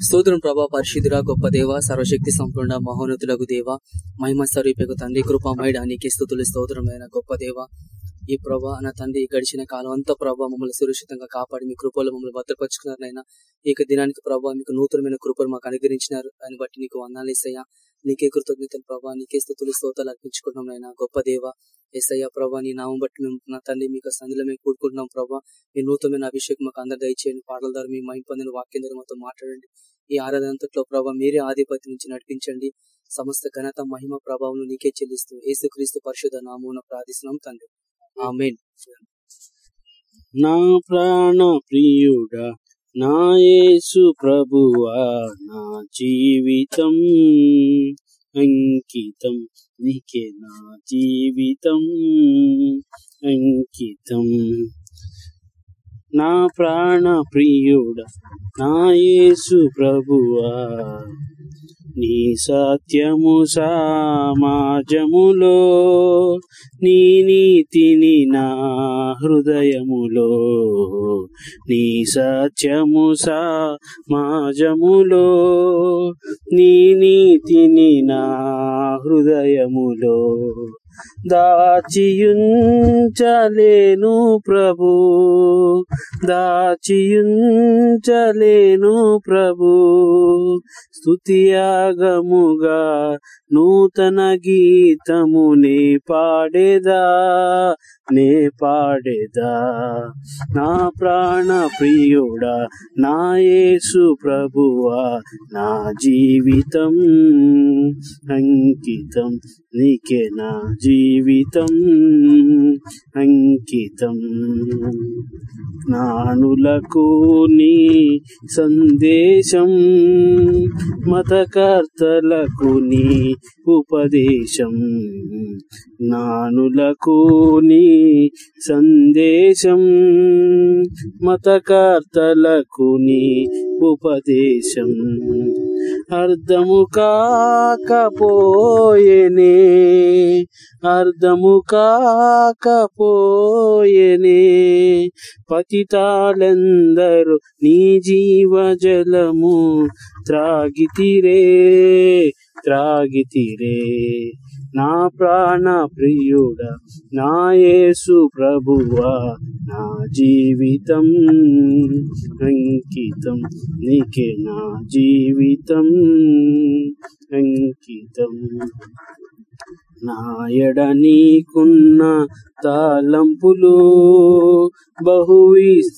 స్తోత్రం ప్రభా పరిశుద్ధురా గొప్ప దేవ సర్వశక్తి సంపూర్ణ మహోన్నతులకు దేవ మహిమ స్వరూపకు తండ్రి కృపమయుడ నీకే స్థుతులు స్తోత్రమైన గొప్ప దేవ. ఈ ప్రభా నా తండ్రి గడిచిన కాలం అంతా ప్రభా మమ్మల్ని సురక్షితంగా కాపాడి మీ కృపలు మమ్మల్ని భద్రపరుచుకున్నారనైనా ఈ దినానికి ప్రభా మీకు నూతనమైన కృపలు మాకు అనుగ్రహించినారు దాన్ని బట్టి నీకు వందాలు నీకే కృతజ్ఞతలు ప్రభా నీకే స్థుతులు స్తోతాలు అర్పించుకుంటున్నాం నాయన. గొప్ప దేవ ఎస్ఐయా ప్రభా నీ నామం బట్టి మేము నా తండ్రి మీకు సంధిలో మేము కూడుకుంటున్నాం ప్రభా. మీ నూతనమైన అభిషేకం మాకు అందరు దయచేయండి పాటల ద్వారా మీ మైండ్ పొందిన వాక్యం ద్వారా మాతో మాట్లాడండి. ఈ ఆరాధనంతట్లో ప్రభా మీరే ఆధిపత్యం నుంచి నడిపించండి. సమస్త ఘనత మహిమ ప్రభావం నీకే చెల్లిస్తూ ఏసుక్రీస్తు పరిశుధ నామం ప్రార్థిస్తున్నాం తండ్రి. ఆమెన్. నా ప్రాణ ప్రియుడా నా యేసు ప్రభువా నా జీవితం అంకితం. నీకే నా జీవితం అంకితం. నా ప్రాణ ప్రియుడ నా యేసు ప్రభువా. నీ సత్యము సమాజములో నీ నీతిని నా హృదయములో నీ సత్యము సమాజములో నీ నీతిని నా హృదయములో. దాచియుంచలేను ప్రభు. దాచియుంచలేను ప్రభు. స్తుతియాగముగా నూతన గీతము నే పాడేదా? నే పాడేదా? నా ప్రాణ ప్రియుడా నా యేసు ప్రభువా నా జీవితం అంకితం నీకే నా జీవితం అంకితం. జ్ఞానులకు నీ సందేశం మతకర్తలకు నీ ఉపదేశం జ్ఞానులకు నీ సందేశం మతకర్తలకు నీ ఉపదేశం. అర్థము కాకపోయేనే అర్థము కాకపోయేనే. పతితాలందరూ నీ జీవజలము త్రాగితిరే త్రాగితిరే. నా ప్రాణ ప్రియుడ నా యేసు ప్రభువా నా జీవితం అంకితం నీకే నా జీవితం అంకితం. నాయడ నీకున్న తాలంపులు బహువిస్తారము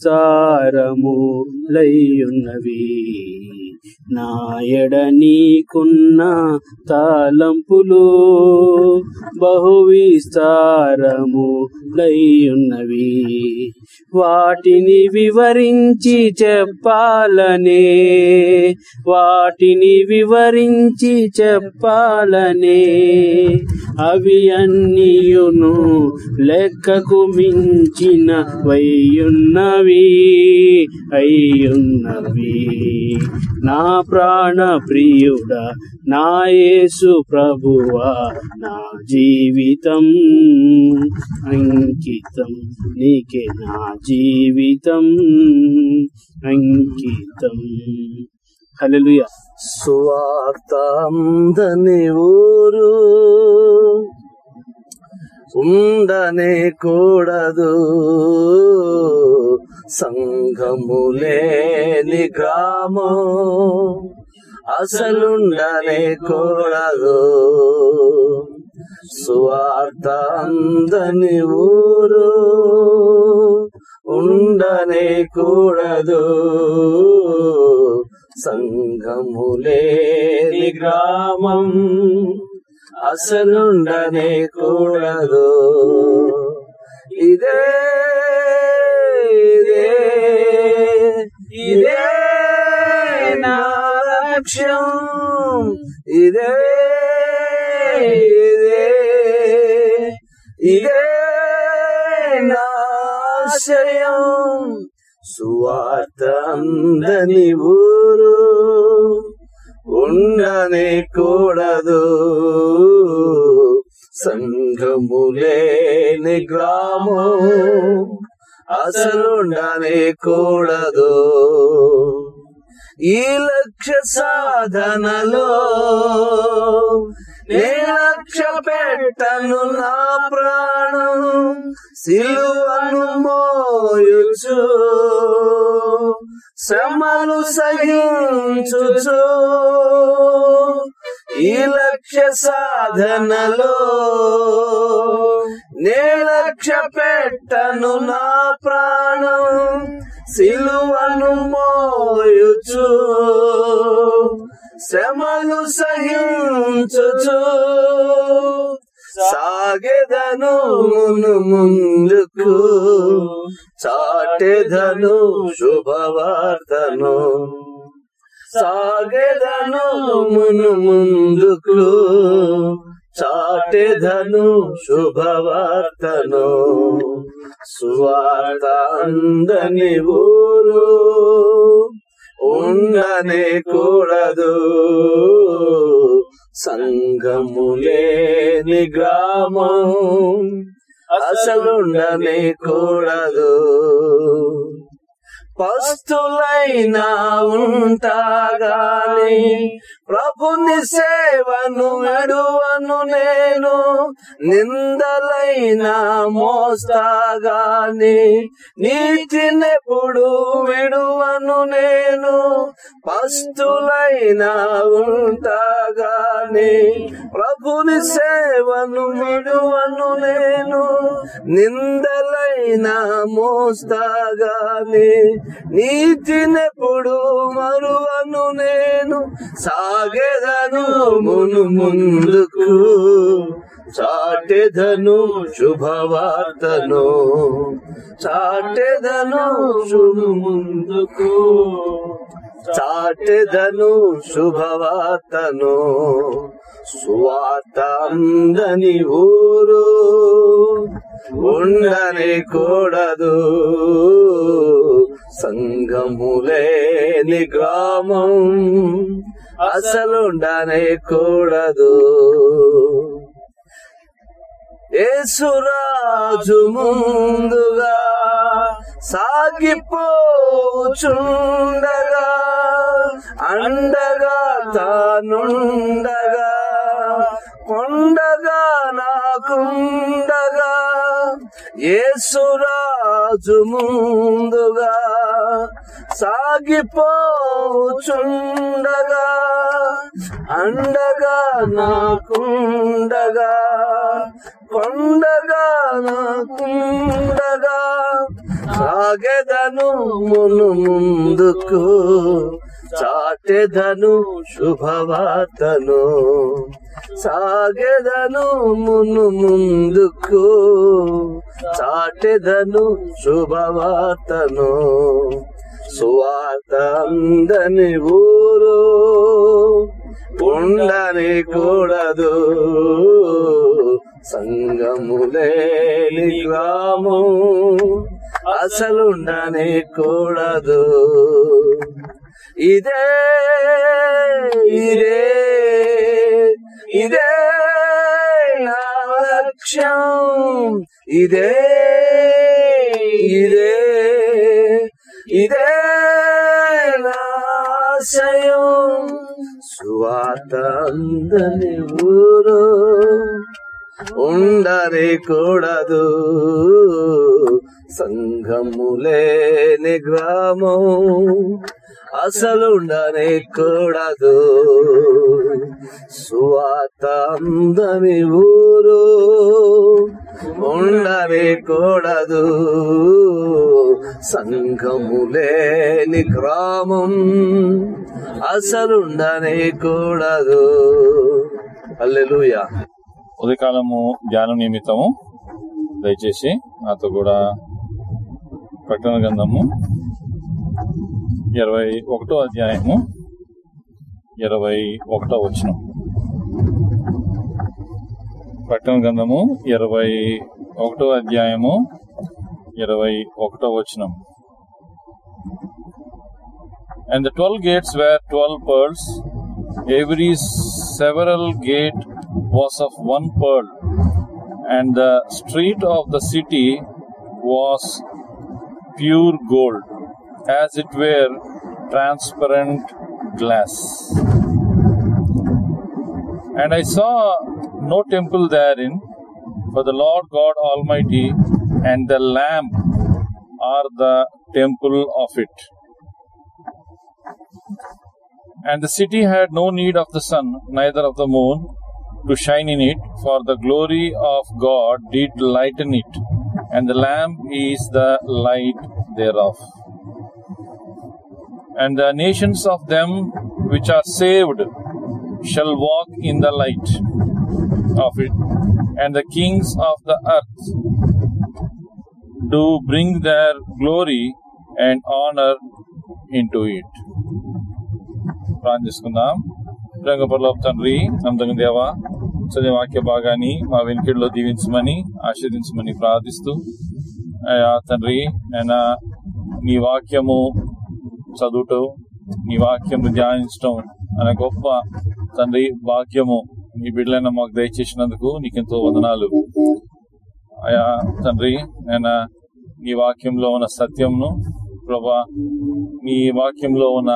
లయ్యున్నవి నాయడ నీకున్న తాలంపులు బహువిస్తారము లైయున్నవి లయ్యున్నవి వాటిని వివరించి చెప్పాలనే వాటిని వివరించి చెప్పాలనే. అవి అన్నియును లెక్కకు మించిన వయ్యున్నవి అయ్యున్నవి. నా ప్రాణ ప్రియుడా నా యేసు ప్రభువా నా జీవితం అంకితం నీకే నా జీవితం అంకితం. హల్లెలూయా. స్వార్థందని ఊరు ఉండనే కూడదు. సంఘములేని గ్రామం అసలుండనే కూడదు. సువార్త అందని ఊరు ఉండనే కూడదు. సంఘములేని గ్రామం అసలుండనే కూడదు ఇదే ఇదే ఇదే నా లక్ష్యం ఇదే ఇదే ఇదే నా ఆశయం సువార్త అందని ఊరు ఉండనే కూడదు. సంఘములేని గ్రామం అసలుండనే కూడదు. ఈ లక్ష్య సాధనలో నే పెట్టను నా ప్రాణం సిలువను మోయుచు. శ్రమలు సహించుచు. ఈ లక్ష్య సాధనలో నే లక్ష్య పెట్టను నా ప్రాణం సిలువను మోయుచు. శ్రమలు సహించుచు సాగెదను ముందుకు చాటెదను శుభవార్తను. సాగెదను మును ముందుకు చాటెదను శుభవార్తను. సువార్త అందని ఊరు ఉండనే కూడదు. సంగము లేని గ్రామం అసలుండనే కూడదు. పస్తులైనా ఉంటాగాని ప్రభుని సేవను నడువను నేను నిందలైనా మోస్తాగాని నీతినెప్పుడు విడువను నేను పస్తులైనా ఉంటాగాని ప్రభుని సేవను విడువను నేను నిందలైనా మోస్తాగాని నీతినెప్పుడు మరువను నేను సాగెదను మును ముందుకు చాటెదను శుభవార్తను చాటెదను శుభ ముందుకు చాటెదను శుభవార్తను సువార్త అందని ఊరు ఉండని కూడదు. సంగములేని గ్రామం అసలుండనే కూడదు. ఏసురాజు ముందుగా సాగిపోచుండగా అండగా తానుండగా కొండగా నాకుండగా ఏసురాజు ముందుగా సాగిపోచుండగా అండగా నాకుండగా కొండగా నాకుండగా సాగెదను మును ముందుకు. చాటెదను శుభవార్తను సాగెదను మును ముందుకు చాటెదను శుభవార్తను సువార్త అందని ఊరు ఉండని కూడదు సంగములేని గ్రామం అసలుండని కూడదు. ఇదే ఇదే ఇదే నా లక్ష్యం ఇదే ఇదే ఇదే నా ఆశయం సువాత అందని ఊరు ఉండని కూడదు సంఘములేని గ్రామం. అసలు ఉండనే కూడదు సువాత అందని ఊరు. ఉండనే కూడదు సంఘములేని గ్రామం. అసలుండని కూడదు అల్లెలుయా. ఉదయకాలము ధ్యానం నిమిత్తము దయచేసి నాతో కూడా ప్రకటన గ్రంథము ఇరవై ఒకటో అధ్యాయము ఇరవై ఒకటో వచనం ప్రకటన గ్రంథము ఇరవై ఒకటో అధ్యాయము ఇరవై ఒకటో వచనం And the twelve gates were twelve pearls. Every several gate was of one pearl. And the street of the city was pure gold, as it were transparent glass. And I saw no temple therein, for the Lord God Almighty and the Lamb are the temple of it. And the city had no need of the sun, neither of the moon, to shine in it, for the glory of God did lighten it, and the Lamb is the light thereof. And the nations of them which are saved shall walk in the light of it, and the kings of the earth do bring their glory and honor into it. ప్రార్థన చేసుకుందాం రంగపరలోపు తండ్రి నమ్మదగిన దేవా చదివే వాక్య భాగాన్ని మా వెనుకడిలో దీవించమని ఆశీర్దించమని ప్రార్థిస్తూ అయ్యా తండ్రి నేను నీ వాక్యము చదువుటం నీ వాక్యము ధ్యానించటం అనే గొప్ప తండ్రి భాగ్యము నీ బిడ్డలైన మాకు దయచేసినందుకు నీకెంతో వందనాలు. అయా తండ్రి నేను నీ వాక్యంలో ఉన్న సత్యంను ప్రభా మీ వాక్యంలో ఉన్న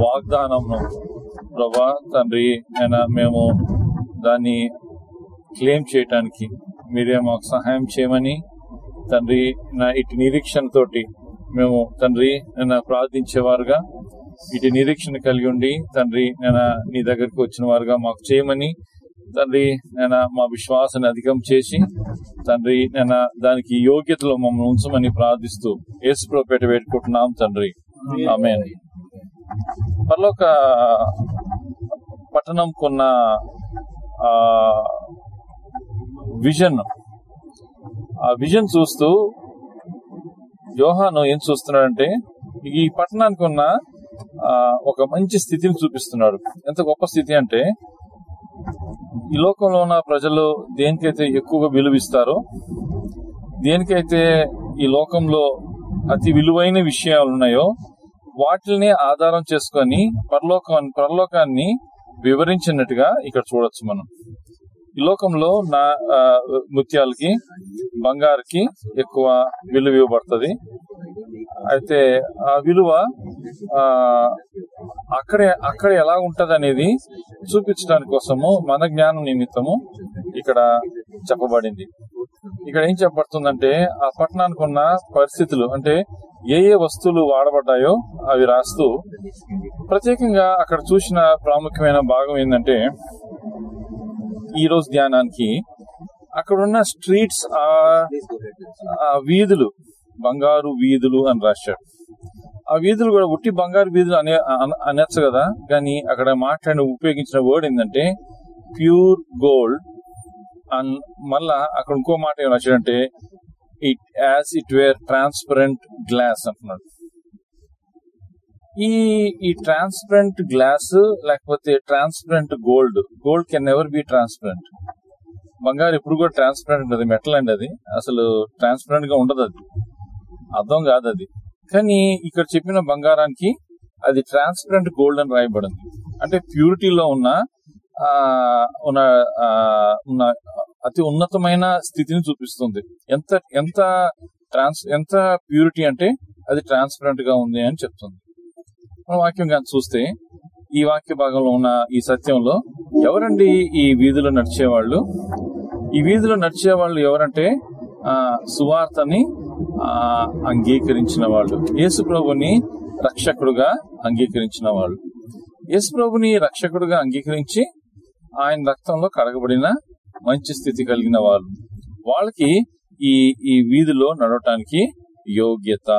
వాగ్దానంను ప్రభా తండ్రి అయినా మేము దాన్ని క్లెయిమ్ చేయటానికి మీరే మాకు సహాయం చేయమని తండ్రి నా ఇటు నిరీక్షణతోటి మేము తండ్రి నేను ప్రార్థించేవారుగా ఇటు నిరీక్షణ కలిగి ఉండి తండ్రి నేను నీ దగ్గరకు వచ్చిన వారుగా మాకు చేయమని తండ్రి నేను మా విశ్వాసాన్ని అధికం చేసి తండ్రి నేను దానికి యోగ్యతలో మమ్మల్ని ఉంచమని ప్రార్థిస్తూ యేసుప్రభు పెట్టుకుంటున్నాం తండ్రి. ఆమె పర్లోక పట్టణం కొన్న ఆ విజన్ ఆ విజన్ చూస్తూ యోహాను ఏం చూస్తున్నాడంటే ఈ పట్టణానికి ఉన్న ఆ, ఒక మంచి స్థితిని చూపిస్తున్నాడు. ఎంత గొప్ప స్థితి అంటే ఈ లోకంలో ఉన్న ప్రజలు దేనికైతే ఎక్కువగా విలువిస్తారో దేనికైతే ఈ లోకంలో అతి విలువైన విషయాలు ఉన్నాయో వాటిని ఆధారం చేసుకొని పరలోకం పరలోకాన్ని వివరించినట్టుగా ఇక్కడ చూడొచ్చు మనం. ఈ లోకంలో నా ఆ, ముత్యాలకి బంగారుకి ఎక్కువ విలువ ఇవ్వబడుతుంది అయితే ఆ విలువ ఆ అక్కడే అక్కడ ఎలా ఉంటది అనేది చూపించడానికి కోసము మన జ్ఞానం నిమిత్తము ఇక్కడ చెప్పబడింది. ఇక్కడ ఏం చెప్పబడుతుందంటే ఆ పట్టణానికి ఉన్న పరిస్థితులు అంటే ఏ ఏ వస్తువులు వాడబడ్డాయో అవి రాస్తూ ప్రత్యేకంగా అక్కడ చూసిన ప్రాముఖ్యమైన భాగం ఏంటంటే ఈ రోజు ధ్యానానికి అక్కడున్న స్ట్రీట్స్ ఆ ఆ వీధులు బంగారు వీధులు అని రాశాడు. ఆ వీధులు కూడా ఉట్టి బంగారు వీధులు అనే అనొచ్చు కదా. కానీ అక్కడ మాట్లాడిన ఉపయోగించిన వర్డ్ ఏంటంటే ప్యూర్ గోల్డ్ అండ్ మళ్ళా అక్కడ ఇంకో మాట ఏం రాశాడంటే it as it were transparent glass అంటున్నాడు. ఈ ఈ ట్రాన్స్పరెంట్ గ్లాస్ లేకపోతే transparent gold gold can never be transparent బంగారు ఎప్పుడు కూడా ట్రాన్స్పరెంట్ ఉండదు మెటల్ అండి అది. అసలు ట్రాన్స్పరెంట్గా ఉండదు అది. అర్థం కాదు అది. కానీ ఇక్కడ చెప్పిన బంగారానికి అది ట్రాన్స్పరెంట్ గోల్డ్ అని రాయబడింది. అంటే ప్యూరిటీలో ఉన్న ఆ, ఉన్న ఆ, ఉన్న అతి ఉన్నతమైన స్థితిని చూపిస్తుంది. ఎంత ఎంత ట్రాన్స్ ఎంత ప్యూరిటీ అంటే అది ట్రాన్స్పరెంట్గా ఉంది అని చెప్తుంది. మన వాక్యం కానీ చూస్తే ఈ వాక్య భాగంలో ఉన్న ఈ సత్యంలో ఎవరండి ఈ వీధిలో నడిచేవాళ్ళు? ఈ వీధిలో నడిచేవాళ్ళు ఎవరంటే సువార్తని ఆ అంగీకరించిన వాళ్ళు. యేసు ప్రభుని రక్షకుడుగా అంగీకరించిన వాళ్ళు. యేసు ప్రభుని రక్షకుడుగా అంగీకరించి ఆయన రక్తంలో కడగబడిన మంచి స్థితి కలిగిన వాళ్ళు. వాళ్ళకి ఈ ఈ వీధిలో నడవటానికి యోగ్యత.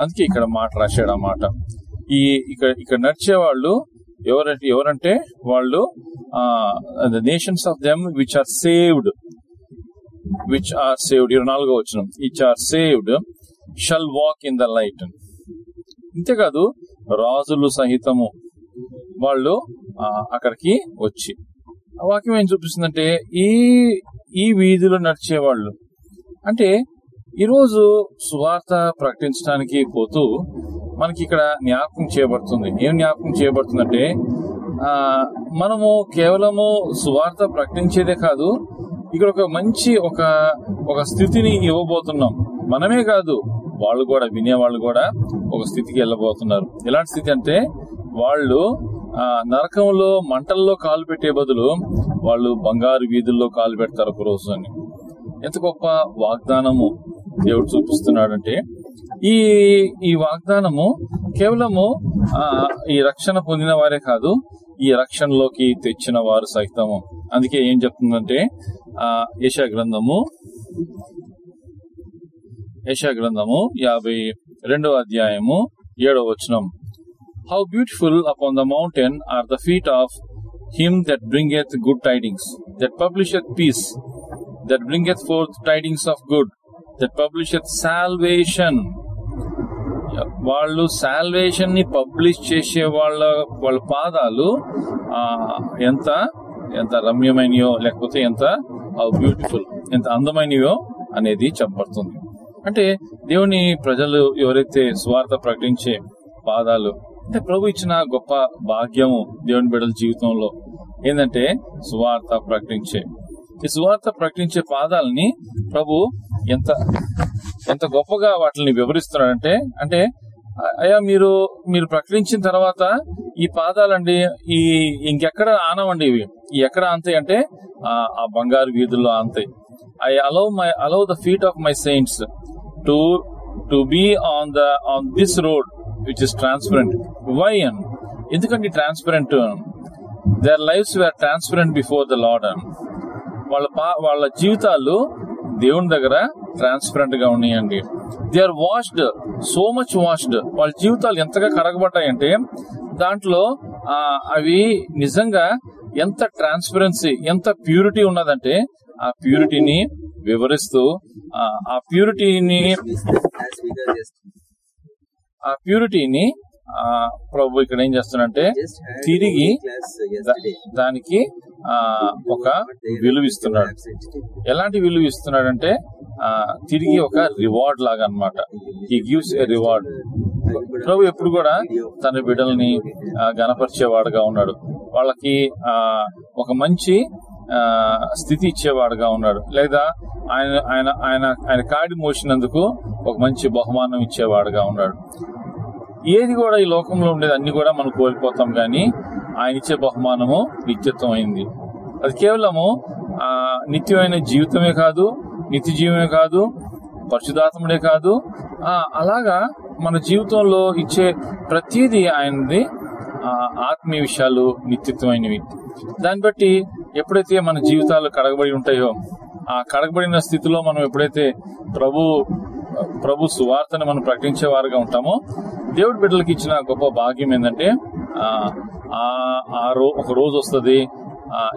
అందుకే ఇక్కడ మాట రాశాడు ఆ మాట. ఈ ఇక్కడ ఇక్కడ నడిచే వాళ్ళు ఎవరంటే ఎవరంటే వాళ్ళు the nations of them which are saved which are saved ఇరవై నాలుగో వచ్చిన which are saved shall walk in the light ఇంతేకాదు రాజులు సహితము వాళ్ళు ఆ, అక్కడికి వచ్చి. ఆ వాక్యం ఏం చూపిస్తుందంటే ఈ ఈ వీధిలో నడిచేవాళ్ళు. అంటే ఈరోజు సువార్త ప్రకటించడానికి పోతూ మనకి ఇక్కడ జ్ఞాపకం చేయబడుతుంది. ఏం జ్ఞాపకం చేయబడుతుందంటే ఆ మనము కేవలము సువార్త ప్రకటించేదే కాదు ఇక్కడ ఒక మంచి ఒక ఒక స్థితిని ఇవ్వబోతున్నాం. మనమే కాదు వాళ్ళు కూడా వినేవాళ్ళు కూడా ఒక స్థితికి వెళ్ళబోతున్నారు. ఎలాంటి స్థితి అంటే వాళ్ళు ఆ నరకంలో మంటల్లో కాలు పెట్టే బదులు వాళ్ళు బంగారు వీధుల్లో కాలు పెడతారు ఒక రోజు అని. ఎంత గొప్ప వాగ్దానము దేవుడు చూపిస్తున్నాడంటే ఈ ఈ వాగ్దానము కేవలము ఆ ఈ రక్షణ పొందిన వారే కాదు ఈ రక్షణలోకి తెచ్చిన వారు సైతము. అందుకే ఏం చెప్తుందంటే యశా గ్రంథము యశా గ్రంథము యాభై రెండవ అధ్యాయము ఏడవ వచనం. How beautiful upon the mountain are the feet of him that bringeth good tidings that publisheth peace that bringeth forth tidings of good that publisheth salvation వాళ్ళు సాల్వేషన్ని పబ్లిష్ చేసే వాళ్ళ వాళ్ళ పాదాలు ఆ ఎంత? ఎంత రమ్యమైనయో లేకపోతే ఎంత? బ్యూటిఫుల్ ఎంత అందమైనవో అనేది చెప్పబడుతుంది. అంటే దేవుని ప్రజలు ఎవరైతే స్వార్థ ప్రకటించే పాదాలు అంటే ప్రభు ఇచ్చిన గొప్ప భాగ్యము దేవుని బిడ్డల జీవితంలో ఏంటంటే సువార్త ప్రకటించే. ఈ సువార్త ప్రకటించే పాదాలని ప్రభు ఎంత ఎంత గొప్పగా వాటిని వివరిస్తున్నాడంటే అంటే అయ్యా మీరు మీరు ప్రకటించిన తర్వాత ఈ పాదాలండి ఈ ఇంకెక్కడ ఆనవండి ఇవి? ఈ ఎక్కడ అంతే అంటే ఆ ఆ బంగారు వీధుల్లో అంతే. I allow my allow the feet of my saints to to be on the on this road which is transparent why uh ఎందుకంటే transparent their lives were transparent before the Lord uh వాళ్ళ పా వాళ్ళ జీవితాలు దేవుని దగ్గర ట్రాన్స్పరెంట్గా ఉన్నాయండి. They are washed so much washed వాళ్ళ జీవితాలు ఎంతగా కరగబడ్డాయంటే దాంట్లో అవి నిజంగా ఎంత ట్రాన్స్పరెన్సీ ఎంత ప్యూరిటీ ఉన్నదంటే ఆ ప్యూరిటీని వివరిస్తూ ఆ, ప్యూరిటీని ఆ ప్యూరిటీని ప్రభు ఇక్కడ ఏం చేస్తున్నాడంటే తిరిగి దానికి ఆ ఒక విలువ ఇస్తున్నాడు ఎలాంటి విలువ ఇస్తున్నాడంటే తిరిగి ఒక రివార్డ్ లాగా అన్నమాట ఈ గివ్స్ ఏ రివార్డ్ ప్రభు ఎప్పుడు కూడా తన బిడ్డల్ని ఆ, గణపరిచేవాడుగా ఉన్నాడు. వాళ్ళకి ఆ ఒక మంచి ఆ స్థితి ఇచ్చేవాడుగా ఉన్నాడు. లేదా ఆయన ఆయన ఆయన ఆయన కాడి మోసినందుకు ఒక మంచి బహుమానం ఇచ్చేవాడుగా ఉన్నాడు. ఏది కూడా ఈ లోకంలో ఉండేది అన్ని కూడా మనం కోల్పోతాం కానీ ఆయన ఇచ్చే బహుమానము నిత్యత్వం అయింది అది కేవలము ఆ నిత్యమైన జీవితమే కాదు నిత్య జీవమే కాదు పరిశుధాత్ముడే కాదు ఆ అలాగా మన జీవితంలో ఇచ్చే ప్రతిదీ ఆయనది ఆ, ఆత్మీయ విషయాలు నిత్యత్వమైనవి. దాన్ని బట్టి ఎప్పుడైతే మన జీవితాలు కడగబడి ఉంటాయో ఆ కడగబడిన స్థితిలో మనం ఎప్పుడైతే ప్రభు ప్రభు సువార్తను మనం ప్రకటించే వారుగా ఉంటామో. దేవుడి బిడ్డలకి ఇచ్చిన గొప్ప భాగ్యం ఏంటంటే ఆ, ఆ రో ఒక రోజు వస్తుంది.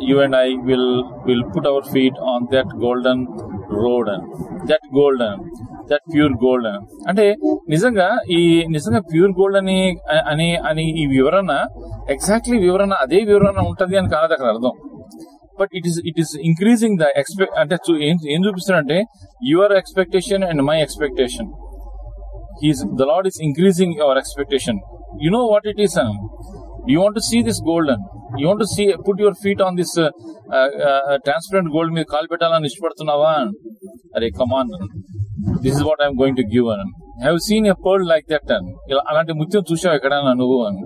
You and I will will put our feet on that golden road that golden that pure gold అంటే నిజంగా ఈ నిజంగా ప్యూర్ గోల్డ్ అని అని అని ఈ వివరణ ఎగ్జాక్ట్లీ వివరణ అదే వివరణ ఉంటది అని కాదు అక్కడ అర్థం. But it is it is increasing the expect అంటే ఏం ఏం చూపిస్తున్నాడంటే your expectation and my expectation. He's the Lord is increasing your expectation you know what it is you want see this golden you want see put your feet on this transparent gold మీద కాల్ పెట్టాలని ఇష్టపడుతున్నావా? అరే come on this is what I'm going to give uh have seen a pearl like that uh ఇలా అలాంటి ముత్యం చూసావు ఎక్కడైనా నువ్వు అని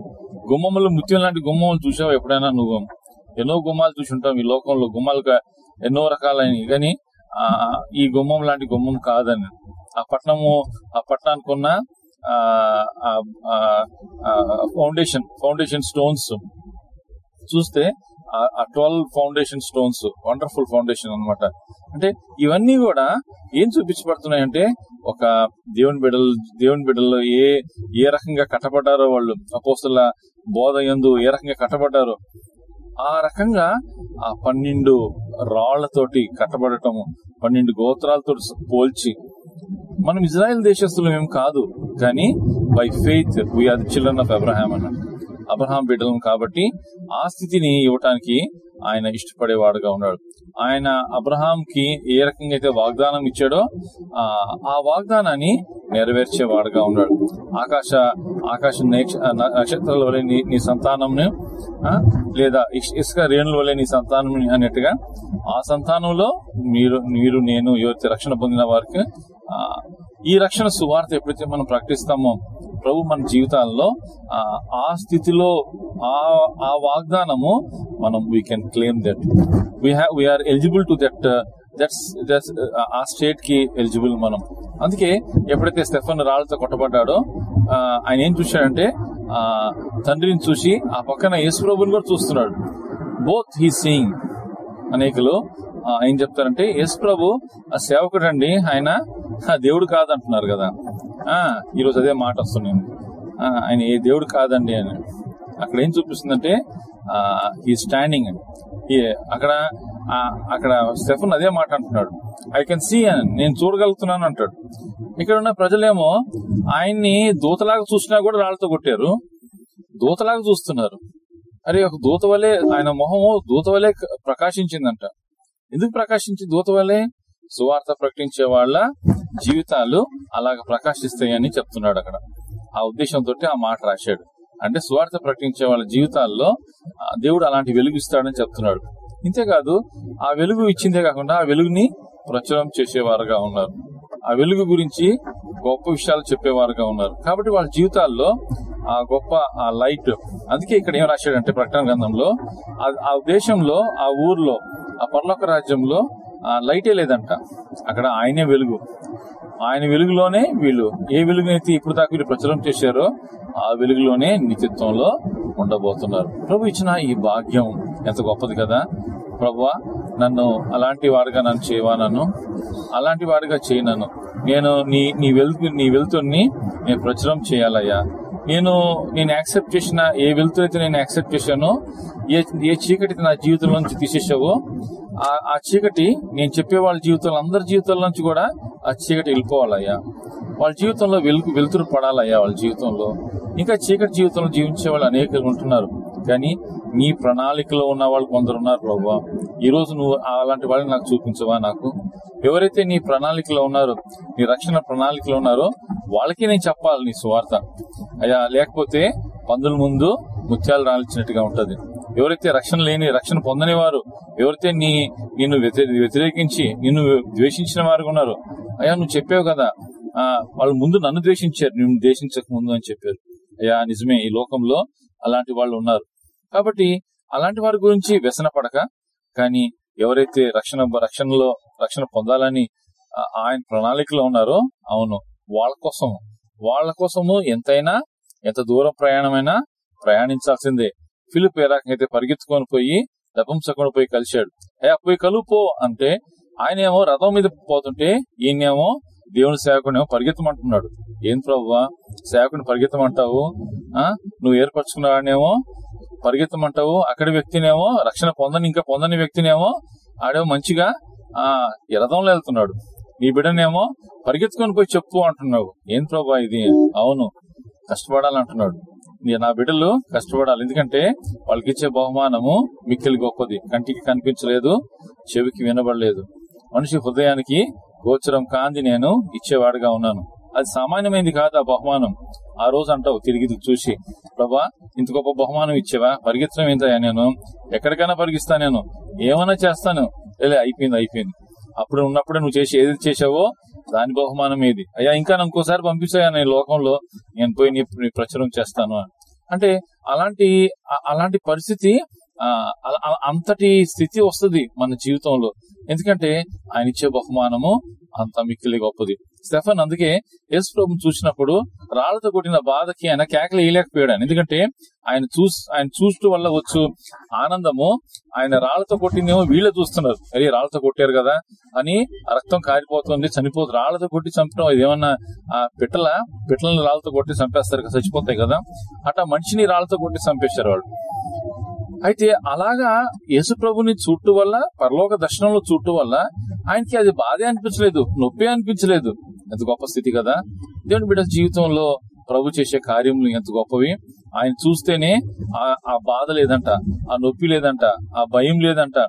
గుమ్మములు ముత్యం లాంటి గుమ్మములు చూసావు ఎప్పుడైనా నువ్వు? ఎన్నో గుమ్మాలు చూసి ఉంటాం. ఈ లోకంలో గుమ్మాలు ఎన్నో రకాలైనవి. కానీ ఆ, ఈ గుమ్మం లాంటి గుమ్మం కాదని. ఆ పట్టణము ఆ పట్టణానికి ఉన్న ఫౌండేషన్ ఫౌండేషన్ స్టోన్స్. చూస్తే ఆ- twelve foundation stones. Wonderful foundation అన్నమాట. అంటే ఇవన్నీ కూడా ఏం చూపించబడుతున్నాయంటే ఒక దేవుని బిడ్డలు దేవుని బిడ్డలు ఏ ఏ రకంగా కట్టబడ్డారో వాళ్ళు అపోస్తుల బోధ ఎందు ఏ రకంగా కట్టబడ్డారో. ఆ రకంగా ఆ పన్నెండు రాళ్ళతోటి కట్టబడటము పన్నెండు గోత్రాలతో పోల్చి మనం ఇజ్రాయెల్ దేశస్తులు మేము కాదు కానీ by faith we are the children of Abraham అన్నాడు. అబ్రహాం బిడ్డలం కాబట్టి ఆ స్థితిని ఇవ్వటానికి ఆయన ఇష్టపడేవాడుగా ఉన్నాడు. ఆయన అబ్రహాం కి ఏ రకంగా అయితే వాగ్దానం ఇచ్చాడో ఆ ఆ వాగ్దానాన్ని నెరవేర్చేవాడుగా ఉన్నాడు. ఆకాశ ఆకాశ నక్షత్రాల వలె నీ నీ సంతానంను ఆ, లేదా ఇస్- ఇసుక రేణుల వలె నీ సంతానం అన్నట్టుగా ఆ సంతానంలో మీరు మీరు నేను ఎవరైతే రక్షణ పొందిన వారికి ఆ, ఈ రక్షణ సువార్త ఎప్పుడైతే మనం ప్రకటిస్తామో ప్రభు మన జీవితాల్లో ఆ, స్థితిలో ఆ ఆ వాగ్దానము మనం we can claim that we have we are eligible to that that's that's ఆ స్టేట్కి ఎలిజిబుల్ మనం. అందుకే ఎప్పుడైతే స్టెఫన్ రాళ్ళతో కొట్టబడ్డాడో ఆయన ఏం చూశాడంటే ఆ, తండ్రిని చూసి ఆ పక్కన యేసు ప్రభుని కూడా చూస్తున్నాడు. బోత్ హీ సీయింగ్ అనేకులు ఏం చెప్తారంటే యేసు ప్రభు ఆ సేవకుడు అండి ఆయన దేవుడు కాదంటున్నారు కదా. ఆ ఈరోజు అదే మాట వస్తుంది. ఆ, ఆయన ఏ దేవుడు కాదండి అని. అక్కడ ఏం చూపిస్తుందంటే ఈ స్టాండింగ్ అక్కడ ఆ, అక్కడ స్టెఫన్ అదే మాట అంటున్నాడు. ఐ కెన్ సీ అని నేను చూడగలుగుతున్నాను అంటాడు. ఇక్కడ ఉన్న ప్రజలేమో ఆయన్ని దూతలాగా చూసినా కూడా రాళ్ళతో కొట్టారు. దూతలాగా చూస్తున్నారు. అరే ఒక దూత వలె ఆయన మొహము దూత వలె ప్రకాశించిందంట. ఎందుకు ప్రకాశించి దూత వలె సువార్త ప్రకటించే వాళ్ళ జీవితాలు అలాగ ప్రకాశిస్తాయని చెప్తున్నాడు అక్కడ. ఆ ఉద్దేశంతో ఆ మాట రాశాడు. అంటే సువార్త ప్రకటించే వాళ్ళ జీవితాల్లో ఆ, దేవుడు అలాంటి వెలుగు ఇస్తాడని చెప్తున్నాడు. ఇంతేకాదు ఆ వెలుగు ఇచ్చిందే కాకుండా ఆ వెలుగుని ప్రచురం చేసేవారుగా ఉన్నారు. ఆ వెలుగు గురించి గొప్ప విషయాలు చెప్పేవారుగా ఉన్నారు. కాబట్టి వాళ్ళ జీవితాల్లో ఆ గొప్ప ఆ లైట్ అందుకే ఇక్కడ ఏం రాశాడంటే ప్రకటన గ్రంథంలో ఆ- దేశంలో ఆ ఊర్లో ఆ పర్లోక రాజ్యంలో లైటే లేదంట. అక్కడ ఆయనే వెలుగు. ఆయన వెలుగులోనే వీళ్ళు ఏ వెలుగునైతే ఇప్పుడు దాకా వీళ్ళు ప్రచారం చేశారో ఆ వెలుగులోనే నిత్యత్వంలో ఉండబోతున్నారు. ప్రభు ఇచ్చిన ఈ భాగ్యం ఎంత గొప్పది కదా. ప్రభు నన్ను అలాంటి వాడిగా నన్ను చేయవా నన్ను? అలాంటి వాడిగా చేయనను నేను నీ నీ వెలుగు నీ వెలుతుని నేను ప్రచురం చేయాలయ్యా. నేను నేను యాక్సెప్ట్ చేసిన ఏ వెలుతు అయితే నేను యాక్సెప్ట్ చేశానో ఏ ఏ చీకటి నా జీవితంలో నుంచి తీసేసావో ఆ చీకటి నేను చెప్పే వాళ్ళ జీవితంలో అందరి జీవితాల నుంచి కూడా ఆ చీకటి వెళ్ళిపోవాలయ్యా. వాళ్ళ జీవితంలో వెలుగు వెలుతురు పడాలయ్యా వాళ్ళ జీవితంలో. ఇంకా చీకటి జీవితంలో జీవించే వాళ్ళు అనేకలు ఉంటున్నారు. కానీ నీ ప్రణాళికలో ఉన్న వాళ్ళు కొందరు ఉన్నారు ప్రభు. ఈ రోజు నువ్వు అలాంటి వాళ్ళని నాకు చూపించవా నాకు? ఎవరైతే నీ ప్రణాళికలో ఉన్నారో నీ రక్షణ ప్రణాళికలో ఉన్నారో వాళ్ళకి నేను చెప్పాలి నీ సువార్త. అయ్యా లేకపోతే పందుల ముందు ముత్యాలు రాల్చినట్టుగా ఉంటది. ఎవరైతే రక్షణ లేని రక్షణ పొందని వారు ఎవరైతే నీ నిన్ను వ్యతిరేకించి నిన్ను ద్వేషించిన వారు ఉన్నారు అయ్యా నువ్వు చెప్పావు కదా ఆ వాళ్ళు ముందు నన్ను ద్వేషించారు నిన్ను ద్వేషించక ముందు అని చెప్పారు. అయ్యా నిజమే ఈ లోకంలో అలాంటి వాళ్ళు ఉన్నారు. కాబట్టి అలాంటి వారి గురించి వ్యసన పడక కానీ ఎవరైతే రక్షణ రక్షణలో రక్షణ పొందాలని ఆయన ప్రణాళికలో ఉన్నారో అవును వాళ్ళ కోసం వాళ్ళ కోసము ఎంతైనా ఎంత దూరం ప్రయాణమైనా ప్రయాణించాల్సిందే. ఫిలిప్ ఏ పరిగెత్తుకొని పోయి దపంసకొని పోయి కలిశాడు. అయ్యా పోయి కలుపు అంటే ఆయన ఏమో రథం మీద పోతుంటే ఈయనేమో దేవుని సేవకునేమో పరిగెత్తమంటున్నాడు. ఏం ప్రభువా సేవకుని పరిగెత్తమంటావు? ఆ? నువ్వు ఏర్పరచుకున్నాడనేమో పరిగెత్తమంటావు? అక్కడి వ్యక్తినేమో రక్షణ పొందని ఇంకా పొందని వ్యక్తినేమో ఆడేమో మంచిగా ఆ ఈ రథంలో వెళ్తున్నాడు. నీ బిడ్డనేమో పరిగెత్తుకొని పోయి చెప్పు అంటున్నావు. ఏం ప్రభా ఇది? అవును కష్టపడాలంటున్నాడు. నా బిడ్డలు కష్టపడాలి. ఎందుకంటే వాళ్ళకి ఇచ్చే బహుమానము మిక్కిలి గొప్పది. కంటికి కనిపించలేదు చెవికి వినబడలేదు. మనిషి హృదయానికి గోచరం కాంది నేను ఇచ్చేవాడుగా ఉన్నాను. అది సామాన్యమైంది కాదు ఆ బహుమానం. ఆ రోజు అంటావు తిరిగి చూసి. ప్రభా ఇంత గొప్ప బహుమానం ఇచ్చేవా? పరిగెత్తడం ఏంటయ్యా నేను? ఎక్కడికైనా పరిగిస్తా నేను. ఏమైనా చేస్తాను. లే అయిపోయింది అయిపోయింది. అప్పుడు ఉన్నప్పుడే నువ్వు చేసి ఏది చేసావో దాని బహుమానం ఏది? అయ్యా ఇంకా ఇంకోసారి పంపిస్తాయా నేను లోకంలో నేను పోయి నీ ప్రచురం చేస్తాను అని. అంటే అలాంటి అలాంటి పరిస్థితి ఆ, అంతటి స్థితి వస్తుంది మన జీవితంలో. ఎందుకంటే ఆయన ఇచ్చే బహుమానము అంత మిక్కిలి గొప్పది. స్టెఫన్ అందుకే యేసు ప్రభుని చూసినప్పుడు రాళ్ళతో కొట్టిన బాధకి ఆయన కేకలు వేయలేకపోయాడు. ఎందుకంటే ఆయన చూసి ఆయన చూసటం వల్ల వచ్చు ఆనందము ఆయన రాళ్ళతో కొట్టిందేమో వీళ్ళే చూస్తున్నారు. అరే రాళ్ళతో కొట్టారు కదా అని ఆ రక్తం కారిపోతుంది చనిపోతుంది రాళ్ళతో కొట్టి చంపడం ఇది ఏమన్నా ఆ పిట్టల? పిట్టలను రాళ్ళతో కొట్టి చంపేస్తారు కదా చచ్చిపోతాయి కదా. అట్లా మనిషిని రాళ్ళతో కొట్టి చంపేశారు వాళ్ళు. అయితే అలాగా యేసుప్రభుని ప్రభుని వల్ల పరలోక దర్శనంలో చూడటం వల్ల ఆయనకి అది బాధే అనిపించలేదు నొప్పి అనిపించలేదు. ఎంత గొప్ప స్థితి కదా? దేవుని బిడ్డ జీవితంలో ప్రభు చేసే కార్యములు ఎంత గొప్పవి? ఆయన చూస్తేనే ఆ- ఆ బాధ లేదంట ఆ నొప్పి లేదంట ఆ భయం లేదంట.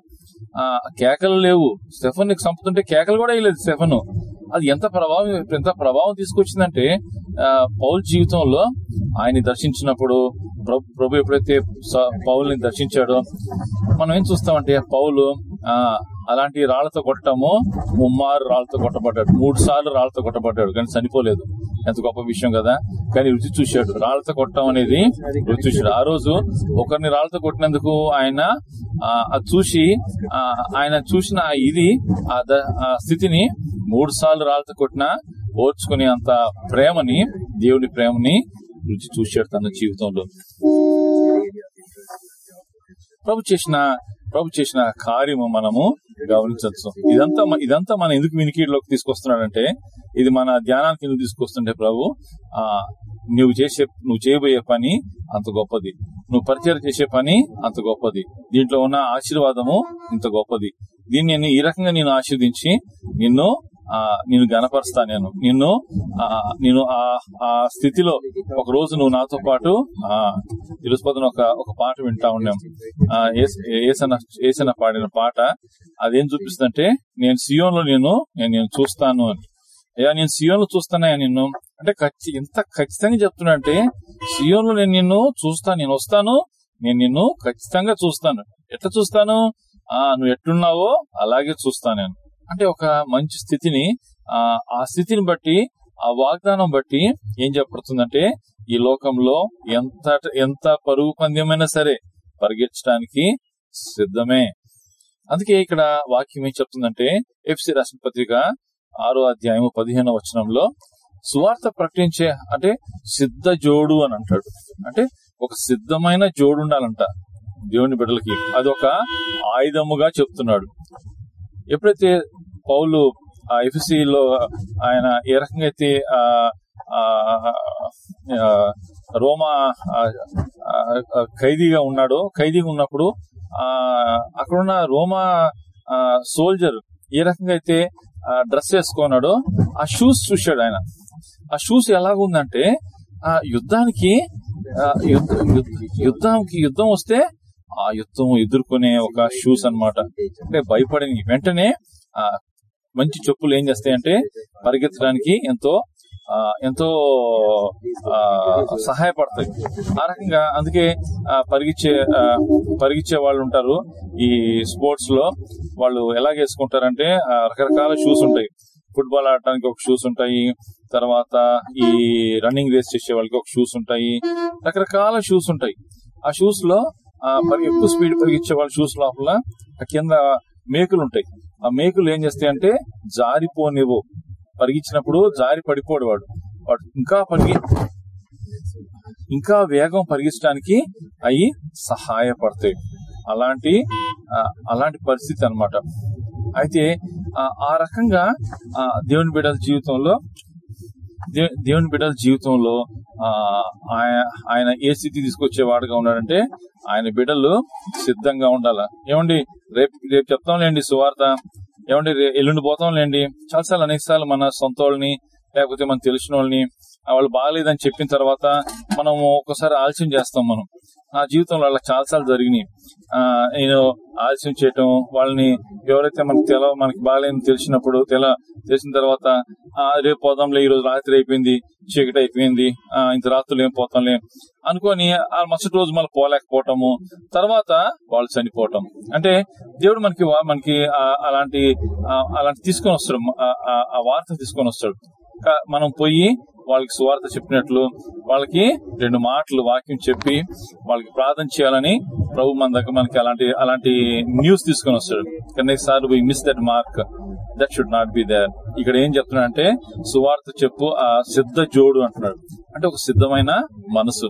ఆ కేకలు లేవు. స్టెఫన్ నీకు చంపుతుంటే కేకలు కూడా వేయలేదు స్టెఫన్. అది ఎంత ప్రభావం ఎంత ప్రభావం తీసుకొచ్చిందంటే ఆ, పౌల్ జీవితంలో ఆయన్ని దర్శించినప్పుడు ప్రభు ప్రభు ఎప్పుడైతే పౌల్ని దర్శించాడో మనం ఏం చూస్తామంటే పౌలు ఆ అలాంటి రాళ్ళతో కొట్టము ముమ్మారు రాళ్ళతో కొట్టబడ్డాడు. మూడు సార్లు రాళ్ళతో కొట్టబడ్డాడు కానీ చనిపోలేదు. ఎంత గొప్ప విషయం కదా. కానీ రుచి చూశాడు. రాళ్ళతో కొట్టడం అనేది రుచి చూశాడు. ఆ రోజు ఒకరిని రాళ్ళతో కొట్టినందుకు ఆయన ఆ, చూసి ఆ, ఆయన చూసిన ఇది ఆ ద- ఆ స్థితిని మూడు సార్లు రాళ్ళతో కొట్టినా ఓర్చుకునే అంత ప్రేమని దేవుడి ప్రేమని రుచి చూశాడు తన జీవితంలో. ప్రభు చేసిన ప్రభు చేసిన కార్యము మనము గమనించవచ్చు. ఇదంతా ఇదంతా మన ఎందుకు వినికిడిలోకి తీసుకొస్తున్నాడంటే ఇది మన ధ్యానానికి ఎందుకు తీసుకొస్తుంటే ప్రభు ఆ నువ్వు చేసే నువ్వు చేయబోయే పని అంత గొప్పది. నువ్వు పరిచయం చేసే పని అంత గొప్పది. దీంట్లో ఉన్న ఆశీర్వాదము ఇంత గొప్పది. దీన్ని నేను ఈ రకంగా నేను ఆశీర్దించి నిన్ను ఆ నేను గనపరుస్తా నేను. నిన్ను ఆ నేను ఆ ఆ స్థితిలో ఒక రోజు నువ్వు నాతో పాటు ఆ ఈరోజు ఒక ఒక పాట వింటా ఉన్నాం. ఆ ఏసన ఏసన పాడిన పాట. అదేం చూపిస్తుందంటే నేను సియోన్లో నేను నేను చూస్తాను అని. అయ్యా నేను సియోన్లో చూస్తానయ్యా నిన్ను. అంటే ఖచ్చి ఎంత ఖచ్చితంగా చెప్తున్నా అంటే సియోన్లో నేను నిన్ను చూస్తాను నేను వస్తాను నేను నిన్ను ఖచ్చితంగా చూస్తాను. ఎట్లా చూస్తాను? ఆ నువ్వు ఎట్లున్నావో అలాగే చూస్తాను నేను. అంటే ఒక మంచి స్థితిని ఆ స్థితిని బట్టి ఆ వాగ్దానం బట్టి ఏం చెప్పబడుతుందంటే ఈ లోకంలో ఎంత ఎంత పరుగు పందెమైనా సరే పరిగెత్తడానికి సిద్ధమే. అందుకే ఇక్కడ వాక్యం ఏం చెప్తుందంటే ఎఫ్సి రాసిన పత్రిక ఆరో అధ్యాయము పదిహేను వచనంలో సువార్త ప్రకటించే అంటే సిద్ధ జోడు అని అంటాడు. అంటే ఒక సిద్ధమైన జోడు ఉండాలంట దేవుని బిడ్డలకి. అదొక ఆయుధముగా చెప్తున్నాడు. ఎప్పుడైతే పౌలు ఆ ఎఫ్సిలో ఆయన ఏ రకంగా అయితే ఆ, రోమా ఖైదీగా ఉన్నాడో ఖైదీగా ఉన్నప్పుడు ఆ అక్కడున్న రోమా సోల్జర్ ఏ రకంగా అయితే డ్రెస్ వేసుకున్నాడో ఆ షూస్ చూశాడు ఆయన. ఆ షూస్ ఎలాగుందంటే ఆ యుద్ధానికి యుద్ధానికి యుద్ధం వస్తే ఆ యుద్ధం ఎదుర్కొనే ఒక షూస్ అన్నమాట. అంటే భయపడని వెంటనే ఆ మంచి చెప్పులు ఏం చేస్తాయంటే పరిగెత్తడానికి ఎంతో ఆ, ఎంతో ఆ, సహాయపడతాయి. ఆ రకంగా అందుకే ఆ, పరిగెచ్చే ఆ, పరిగెచ్చే వాళ్ళు ఉంటారు. ఈ స్పోర్ట్స్లో వాళ్ళు ఎలా వేసుకుంటారంటే ఆ, రకరకాల షూస్ ఉంటాయి. ఫుట్బాల్ ఆడటానికి ఒక షూస్ ఉంటాయి. తర్వాత ఈ రన్నింగ్ రేస్ చేసే వాళ్ళకి ఒక షూస్ ఉంటాయి. రకరకాల షూస్ ఉంటాయి. ఆ షూస్లో ఎక్కువ స్పీడ్ పరిగించే వాళ్ళ షూస్ లోపల ఆ కింద మేకులు ఉంటాయి ఆ మేకులు ఏం చేస్తాయంటే జారిపోనివ్వు. పరిగించినప్పుడు జారి పడిపోడు వాడు. వాడు ఇంకా పరిగి ఇంకా వేగం పరిగించడానికి అవి సహాయపడతాయి. అలాంటి అలాంటి పరిస్థితి అన్నమాట. అయితే ఆ, ఆ రకంగా ఆ, దేవుని బిడ్డల జీవితంలో దేవుని బిడ్డల జీవితంలో ఆ ఆయన ఆయన ఏ స్థితి తీసుకొచ్చేవాడుగా ఉన్నాడంటే ఆయన బిడ్డలు సిద్ధంగా ఉండాల. ఏమండి రేపు రేపు చెప్తాంలేండి సువార్త. ఏమండి రే- ఎల్లుండి పోతాంలేండి చాలాసార్లు అనేక సార్లు మన సొంత లేకపోతే మన తెలిసిన వాళ్ళని వాళ్ళు బాగాలేదని చెప్పిన తర్వాత మనం ఒక్కసారి ఆలస్యం చేస్తాం మనం. నా జీవితంలో అలా చాలాసార్లు జరిగినాయి. ఆ, నేను ఆలస్యం చేయటం వాళ్ళని ఎవరైతే మనకి తెల మనకి బాగాలేని తెలిసినప్పుడు తెల తెలిసిన తర్వాత ఆ, రేపు పోదాంలే ఈ రోజు రాత్రి అయిపోయింది చీకటి అయిపోయింది ఆ, ఇంత రాత్రులు ఏం పోతాంలే అనుకొని ఆ మరుసటి రోజు మళ్ళీ పోలేకపోవటము తర్వాత వాళ్ళు చనిపోవటం. అంటే దేవుడు మనకి వా- మనకి ఆ, అలాంటి ఆ, అలాంటి తీసుకొని వస్తాడు ఆ- వార్త తీసుకొని వస్తాడు. మనం పోయి వాళ్ళకి సువార్త చెప్పినట్లు వాళ్ళకి రెండు మాటలు వాక్యం చెప్పి వాళ్ళకి ప్రార్థన చేయాలని ప్రభు మన దగ్గర మనకి అలాంటి అలాంటి న్యూస్ తీసుకొని వస్తాడు. కానీ sir we miss that mark that should not be there ఇక్కడ ఏం చెప్తున్నాడంటే సువార్త చెప్పు ఆ సిద్ధ జోడు అంటున్నాడు. అంటే ఒక సిద్ధమైన మనసు.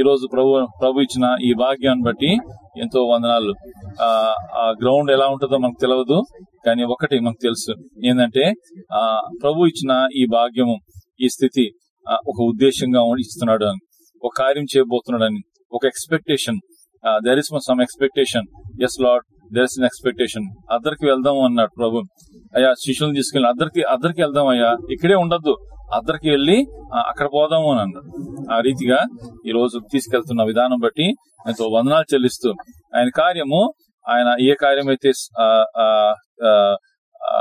ఈ రోజు ప్రభు ప్రభు ఇచ్చిన ఈ భాగ్యాన్ని బట్టి ఎంతో వందనాలు. ఆ ఆ గ్రౌండ్ ఎలా ఉంటుందో మనకు తెలియదు కానీ ఒకటి మనకు తెలుసు. ఏంటంటే ఆ ప్రభు ఇచ్చిన ఈ భాగ్యము. ఈ స్థితి ఒక ఉద్దేశంగా ఇస్తున్నాడు అని ఒక కార్యం చేయబోతున్నాడు అని ఒక expectation there is some expectation is lot there is an expectation అద్దరికి వెళ్దాం అన్నాడు ప్రభు. అయ్యా శిష్యులను తీసుకెళ్ళి అద్దరికి అద్దరికి వెళ్దాం అయ్యా. ఇక్కడే ఉండద్దు. అద్దరికి వెళ్ళి అక్కడ పోదాము అని అన్నాడు. ఆ రీతిగా ఈ రోజు తీసుకెళ్తున్న విధానం బట్టి ఆయనతో వందనాలు చెల్లిస్తూ ఆయన కార్యము ఆయన ఏ కార్యం అయితే ఆ, ఆ,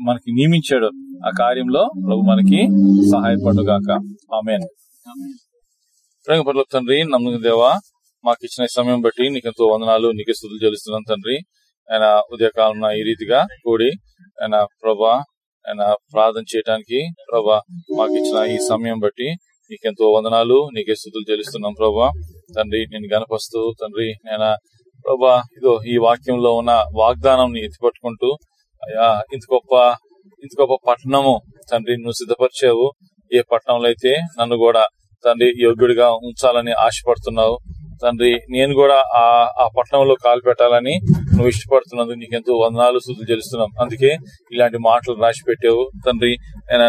మనకి నియమించాడు ఆ కార్యంలో. ప్రభు మనకి సహాయపడుగాక ఆమెన్. ప్రేమ పట్ల తండ్రి నమ్మకం దేవా మాకు ఇచ్చిన సమయం బట్టి నీకు ఎంతో వందనాలు నీకే స్థుతులు చెల్లిస్తున్నాను తండ్రి. ఆయన ఉదయకాలం ఈ రీతిగా కూడి ఆయన ప్రభా ఆయన ప్రార్థన చేయడానికి ప్రభా మాకు ఇచ్చిన ఈ సమయం బట్టి నీకెంతో వందనాలు నీకే స్థుతులు చెల్లిస్తున్నాం ప్రభా. తండ్రి నేను గనపరుస్తూ తండ్రి నేను ప్రభా ఇదో ఈ వాక్యంలో ఉన్న వాగ్దానం ఎత్తిపట్టుకుంటూ అయ్యా ఇంత గొప్ప ఇంత గొప్ప పట్టణము తండ్రి నువ్వు సిద్ధపరిచావు. ఏ పట్టణంలో అయితే నన్ను కూడా తండ్రి యోగ్యుడిగా ఉంచాలని ఆశపడుతున్నావు. తండ్రి నేను కూడా ఆ ఆ పట్టణంలో కాలు పెట్టాలని నువ్వు ఇష్టపడుతున్నందుకు నీకు ఎంతో వందనాలు శుద్ధులు చెల్లిస్తున్నాం. అందుకే ఇలాంటి మాటలు రాసి పెట్టావు తండ్రి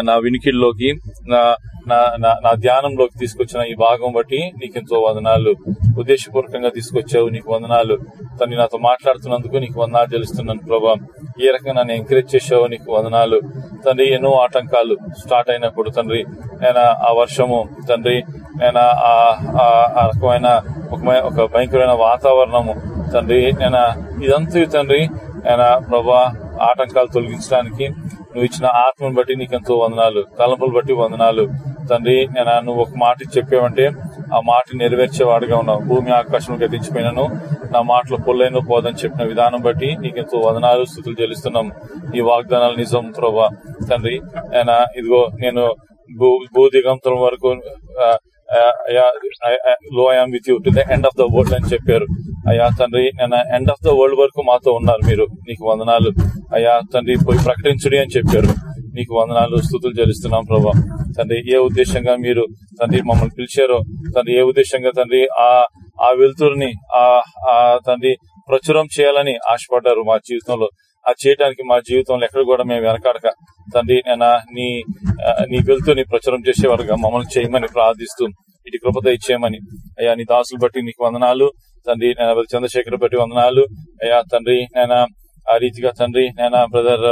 నా వినికిడిలోకి నా నా నా- నా ధ్యానంలోకి తీసుకొచ్చిన ఈ భాగం బట్టి నీకెంతో వందనాలు. ఉద్దేశపూర్వకంగా తీసుకొచ్చావు నీకు వందనాలు. తను నాతో మాట్లాడుతున్నందుకు నీకు వందనాలు తెలుస్తున్నాను ప్రభా. ఏ రకంగా నన్ను ఎంకరేజ్ చేసావో నీకు వందనాలు. తండ్రి ఎన్నో ఆటంకాలు స్టార్ట్ అయినప్పుడు తండ్రి నేను ఆ వర్షము తండ్రి నేను ఆ ఆ- రకమైన ఒక ఒక భయంకరమైన వాతావరణము తండ్రి నేను ఇదంతా తండ్రి నేను ప్రభా ఆటంకాలు తొలగించడానికి నువ్వు ఇచ్చిన ఆత్మను బట్టి నీకు ఎంతో వందనాలు. తలంపులు బట్టి వందనాలు. తండ్రి నేను నువ్వు ఒక మాట చెప్పావంటే ఆ మాట నెరవేర్చేవాడుగా ఉన్నావు. భూమి ఆకాశం గతించిపోయినాను నా మాటలు పొల్లైన పోదని చెప్పిన విధానం బట్టి నీకు ఎంతో వందనాలు స్థుతులు చెల్లిస్తున్నాం. ఈ వాగ్దానాలు నిజం ప్రభా. తండ్రి నేను ఇదిగో నేను భూ భూదిగంతం వరకు లో I'm with you to the end of the world అని చెప్పారు. అయ్యా తండ్రి నేను ఎండ్ ఆఫ్ ద వరల్డ్ వరకు మాతో ఉన్నారు మీరు. నీకు వందనాలు. అయ్యా తండ్రి పోయి ప్రకటించుడి అని చెప్పారు. నీకు వందనాలు స్థుతులు చెల్లిస్తున్నాం ప్రభా. తండ్రి ఏ ఉద్దేశంగా మీరు తండ్రి మమ్మల్ని పిలిచారో తండ్రి ఏ ఉద్దేశంగా తండ్రి ఆ ఆ వెలుతురుని ఆ ఆ తండ్రి ప్రచురం చేయాలని ఆశపడ్డారు మా జీవితంలో. అది చేయడానికి మా జీవితంలో ఎక్కడ కూడా మేము వెనకాడక. తండ్రి నేను నీ నీ వెళ్తూ నీ ప్రచారం ప్రచురం చేసేవారుగా. మమ్మల్ని చేయమని ప్రార్థిస్తూ ఇటు కృపత ఇచ్చేయమని. అయ్యా నీ దాసులు బట్టి నీకు వందనాలు. తండ్రి నేను చంద్రశేఖర్ బట్టి వందనాలు. అయ్యా తండ్రి నేను ఆ రీతిగా తండ్రి నేను బ్రదర్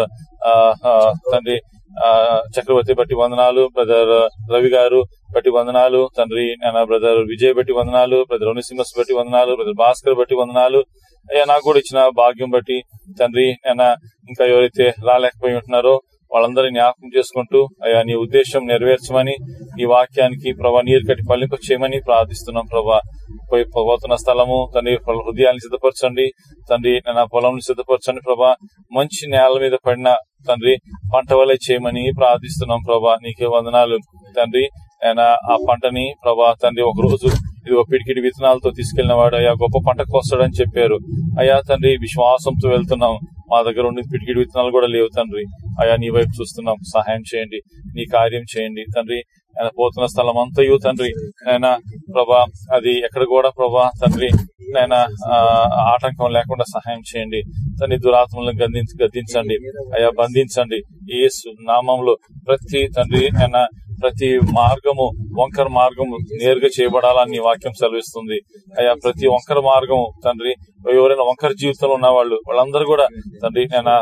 తండ్రి చక్రవర్తి బట్టి వందనాలు బ్రదర్ రవి గారు బట్టి వందనాలు తండ్రి బ్రదర్ విజయ్ బట్టి వందనాలు బ్రదర్ సింగస్ బట్టి వందనాలు బ్రదర్ భాస్కర్ బట్టి వందనాలు. అయ్యా నాకు కూడా ఇచ్చిన భాగ్యం బట్టి తండ్రి నేను ఇంకా ఎవరైతే రాలేకపోయి ఉంటున్నారో వాళ్ళందరినీ జ్ఞాపకం చేసుకుంటూ అయ్యా నీ ఉద్దేశం నెరవేర్చమని ఈ వాక్యానికి ప్రభా నీరు కట్టి పల్లింపు చేయమని ప్రార్థిస్తున్నాం ప్రభా. పోయి పోతున్న స్థలము తండ్రి హృదయాన్ని సిద్ధపరచండి. తండ్రి నా పొలం సిద్ధపరచండి ప్రభా. మంచి నేల మీద పడిన తండ్రి పంట వలె చేయమని ప్రార్థిస్తున్నాం ప్రభా. నీకే వందనాలు తండ్రి. ఆయన ఆ పంటని ప్రభా తండ్రి ఒక రోజు ఇది ఒక పిడికిడి విత్తనాలతో తీసుకెళ్ళిన వాడు అయ్యా గొప్ప పంట కోస్తాడని చెప్పారు. అయ్యా తండ్రి విశ్వాసంతో వెళ్తున్నాం. మా దగ్గర ఉండి పిడికిడి విత్తనాలు కూడా లేవు తండ్రి. అయ్యా నీ వైపు చూస్తున్నాం. సహాయం చేయండి. నీ కార్యం చేయండి. తండ్రి ఆయన పోతున్న స్థలం అంతయు తండ్రి. ఆయన ప్రభా అది ఎక్కడ కూడా ప్రభా తండ్రి ఆయన ఆటంకం లేకుండా సహాయం చేయండి. తండ్రి దురాత్మలను గద్దించి గద్దించండి. అయ్యా బంధించండి. ఏ నామంలో ప్రతి తండ్రి ఆయన ప్రతి మార్గము వంకర మార్గము నేరుగా చేయబడాలని వాక్యం సెలవిస్తుంది. అయ్యా ప్రతి వంకర మార్గము తండ్రి ఎవరైనా వంకర జీవితంలో ఉన్న వాళ్ళు వాళ్ళందరూ కూడా తండ్రి నేను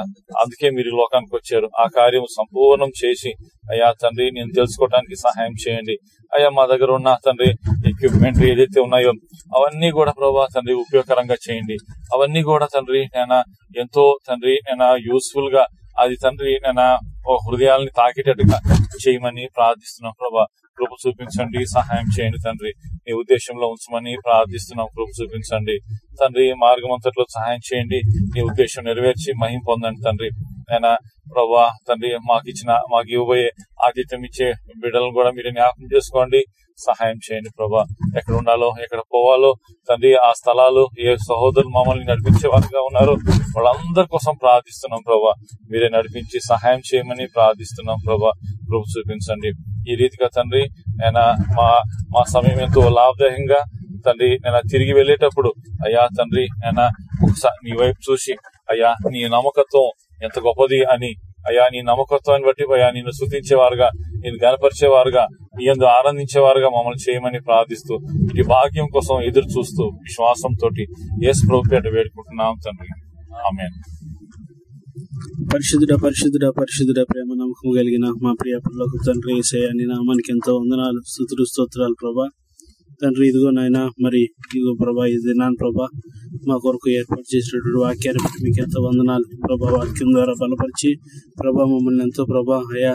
అందుకే మీరు లోకానికి వచ్చారు. ఆ కార్యం సంపూర్ణం చేసి అయ్యా తండ్రి నేను తెలుసుకోవడానికి సహాయం చేయండి. అయ్యా మా దగ్గర ఉన్న తండ్రి ఎక్విప్మెంట్ ఏదైతే ఉన్నాయో అవన్నీ కూడా ప్రభా తండ్రి ఉపయోగకరంగా చేయండి. అవన్నీ కూడా తండ్రి నేను ఎంతో తండ్రి నేను యూస్ఫుల్గా అది తండ్రి నేను ఓ హృదయాలని తాకేటట్టుగా చేయమని ప్రార్థిస్తున్నాం ప్రభా. కృప చూపించండి సహాయం చేయండి తండ్రి. నీ ఉద్దేశంలో ఉంచమని ప్రార్థిస్తున్నాం. కృప చూపించండి. తండ్రి మార్గం అంతట్లో సహాయం చేయండి. నీ ఉద్దేశం నెరవేర్చి మహిం పొందండి తండ్రి. నేను ప్రభా తండ్రి మాకు ఇచ్చిన మాకు ఇవ్వబోయే ఆతిథ్యం ఇచ్చే బిడ్డలను కూడా మీరు జ్ఞాపకం చేసుకోండి. సహాయం చేయండి ప్రభా. ఎక్కడ ఉండాలో ఎక్కడ పోవాలో తండ్రి ఆ స్థలాలు ఏ సహోదరులు మమ్మల్ని నడిపించే వారిగా ఉన్నారో వాళ్ళందరి కోసం ప్రార్థిస్తున్నాం ప్రభా. మీరే నడిపించి సహాయం చేయమని ప్రార్థిస్తున్నాం ప్రభా. కృప చూపించండి. ఈ రీతిగా తండ్రి ఆయన మా మా సమయం ఎంతో లాభదాయకంగా తండ్రి నేను తిరిగి వెళ్ళేటప్పుడు అయ్యా తండ్రి నేను ఒకసారి నీ వైపు చూసి అయ్యా నీ నమ్మకత్వం ఎంత గొప్పది అని అయ్యా నీ నమ్మకత్వాన్ని బట్టి అయ్యా నిన్ను శుద్ధించేవారుగా నేను గనపరిచేవారుగా నీ ఎందు ఆనందించేవారుగా మమ్మల్ని చేయమని ప్రార్థిస్తూ ఈ భాగ్యం కోసం ఎదురు చూస్తూ విశ్వాసంతో యేసు ప్రభు వేడుకుంటున్నాం తండ్రి. ఆమె పరిశుద్ధుడ పరిశుద్ధుడ పరిశుద్ధుడ ప్రేమ నమ్మకం కలిగిన మా ప్రియ పిల్లలకు తండ్రి ఏసయ్య నీ నామానికి ఎంతో వందనాలు స్థుతులు స్తోత్రాలు ప్రభా. తండ్రి ఇదిగో నాయన మరి ఇదిగో ప్రభా ఇది దినాన్ని ప్రభా. మా కొరకు ఏర్పాటు చేసినటువంటి వాక్యాన్ని బట్టి మీకు ఎంతో వందనాలు. ప్రభా వాక్యం ద్వారా బలపరిచి ప్రభా మమ్మల్ని ఎంతో ప్రభా అయా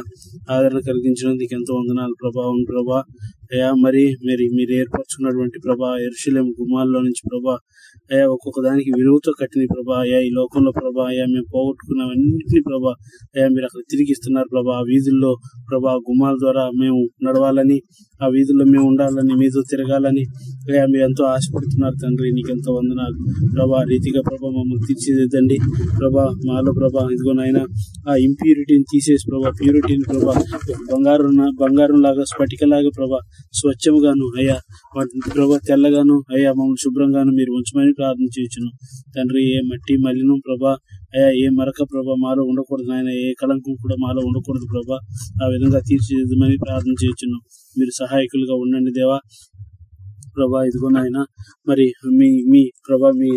ఆదరణ కలిగించినందుకు ఎంతో వందనాలు. ప్రభావం ప్రభా. అయా మరి మరి మీరు ఏర్పరచుకున్నటువంటి ప్రభా ఎరుశలేం గుమాల్లో నుంచి ప్రభా అయా ఒక్కొక్క దానికి విలువతో కట్టిన ప్రభా అయా ఈ లోకంలో ప్రభా అయా మేము పోగొట్టుకున్నవన్నింటినీ ప్రభా అయా మీరు అక్కడ తిరిగి ఇస్తున్నారు ప్రభా. ఆ వీధుల్లో ప్రభా గుమాల ద్వారా మేము నడవాలని ఆ వీధుల్లో మేము ఉండాలని మీతో తిరగాలని అయా మీరు ఎంతో ఆశపడుతున్నారు తండ్రి. నీకు ఎంతో వందనాలు. ప్రభా రీతిగా ప్రభా మమ్మల్ని తీర్చిదిద్దండి. ప్రభా మాలో ప్రభా ఇదిగో నాయన ఆ ఇంప్యూరిటీని తీసేసి ప్రభా ప్యూరిటీని ప్రభా బంగారం బంగారు బంగారం లాగా స్ఫటికలాగా ప్రభా స్వచ్ఛముగాను అయ్యా వాటిని ప్రభా తెల్లగాను అయ్యా మమ్మల్ని శుభ్రంగాను మీరు ఉంచమని ప్రార్థన చేయొచ్చును తండ్రి ఏ మట్టి మలినం ప్రభా అయ్యా ఏ మరక ప్రభా మాలో ఉండకూడదు ఆయన ఏ కలంకం కూడా మాలో ఉండకూడదు ప్రభా ఆ విధంగా తీర్చిదిద్దమని ప్రార్థన చేయొచ్చును మీరు సహాయకులుగా ఉండండి దేవా. ప్రభా ఇదిగోనైనా మరి మీ మీ ప్రభా మీ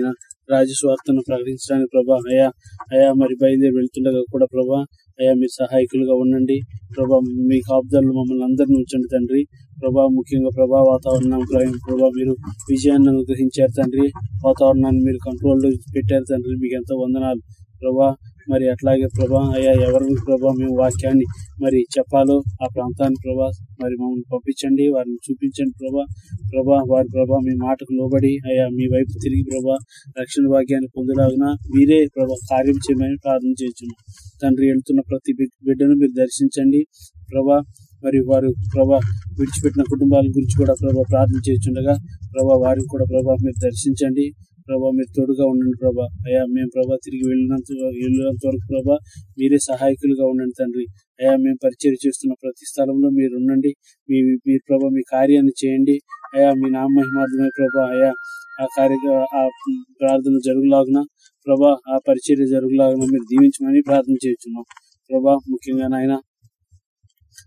రాజస్వార్థను ప్రకటించడానికి ప్రభా అయా అయా మరి బయలుదేరి వెళ్తుండగా కూడా ప్రభా అయా మీరు సహాయకులుగా ఉండండి. ప్రభా మీ కాపుదలు మమ్మల్ని అందరిని ఉంచండి తండ్రి. ప్రభా ముఖ్యంగా ప్రభా వాతావరణం ప్రభా మీరు విజయాన్ని అనుగ్రహించారు తండ్రి. వాతావరణాన్ని మీరు కంట్రోల్ పెట్టారు తండ్రి. మీకు ఎంతో వందనాలు. ప్రభా మరి అట్లాగే ప్రభా అయ్యా ఎవరికి ప్రభా మేము వాక్యాన్ని మరి చెప్పాలో ఆ ప్రాంతాన్ని ప్రభా మరి మమ్మల్ని పంపించండి వారిని చూపించండి ప్రభా. ప్రభా వారి ప్రభా మీ మాటకు లోబడి అయ్యా మీ వైపు తిరిగి ప్రభా రక్షణ భాగ్యాన్ని పొందలాగిన మీరే ప్రభా కార్యం చేయమని ప్రార్థన చేయొచ్చును తండ్రి వెళ్తున్న ప్రతి బిడ్డను మీరు దర్శించండి. ప్రభా మరి వారు ప్రభా విడిచిపెట్టిన కుటుంబాల గురించి కూడా ప్రభా ప్రార్థన చేస్తుండగా ప్రభా వారిని కూడా ప్రభా మీరు దర్శించండి. ప్రభా మీరు తోడుగా ఉండండి ప్రభా. అయ్యా మేము ప్రభా తిరిగి వెళ్ళినంత వెళ్ళినంత వరకు ప్రభా మీరే సహాయకులుగా ఉండండి తండ్రి. అయ్యా మేము పరిచయం చేస్తున్న ప్రతి స్థలంలో మీరు ఉండండి. మీ మీరు ప్రభా మీ కార్యాన్ని చేయండి. అయ్యా మీ నామహిమార్థమే ప్రభా. అయ్యా ఆ కార్య ఆ ప్రార్థన జరుగులాగున ప్రభా ఆ పరిచర్య జరుగులాగున మీరు దీవించమని ప్రార్థన చేస్తున్నాం. ప్రభా ముఖ్యంగా నాయన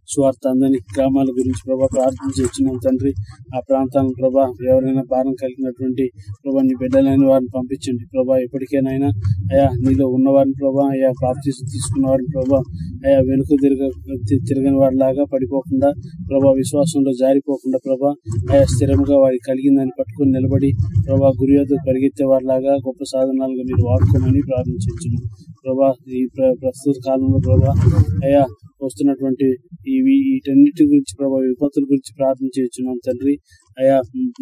స్వార్థ అందని గ్రామాల గురించి ప్రభా ప్రార్థన చేస్తున్నాం తండ్రి. ఆ ప్రాంతాలను ప్రభా ఎవరైనా భారం కలిగినటువంటి ప్రభా నీ బిడ్డలైన వారిని పంపించండి ప్రభా. ఎప్పటికైనా అయా నీలో ఉన్నవారిని ప్రభా అయా ప్రాప్తి తీసుకున్న వారిని ప్రభా అయా వెనుక తిరగ తి- తిరగని వారిలాగా పడిపోకుండా ప్రభా విశ్వాసంలో జారిపోకుండా ప్రభా అయా స్థిరంగా వారికి కలిగిందని పట్టుకొని నిలబడి ప్రభా గురి వద్ద పరిగెత్తే వారిలాగా గొప్ప సాధనాలుగా మీరు వాడుకోమని ప్రార్థించవచ్చు ప్రభా ఈ ప్రస్తుత కాలంలో ప్రభా అయా వస్తున్నటువంటి ఇవి వీటన్నిటి గురించి ప్రభా విపత్తుల గురించి ప్రార్థన చేస్తున్నాం తండ్రి. అయా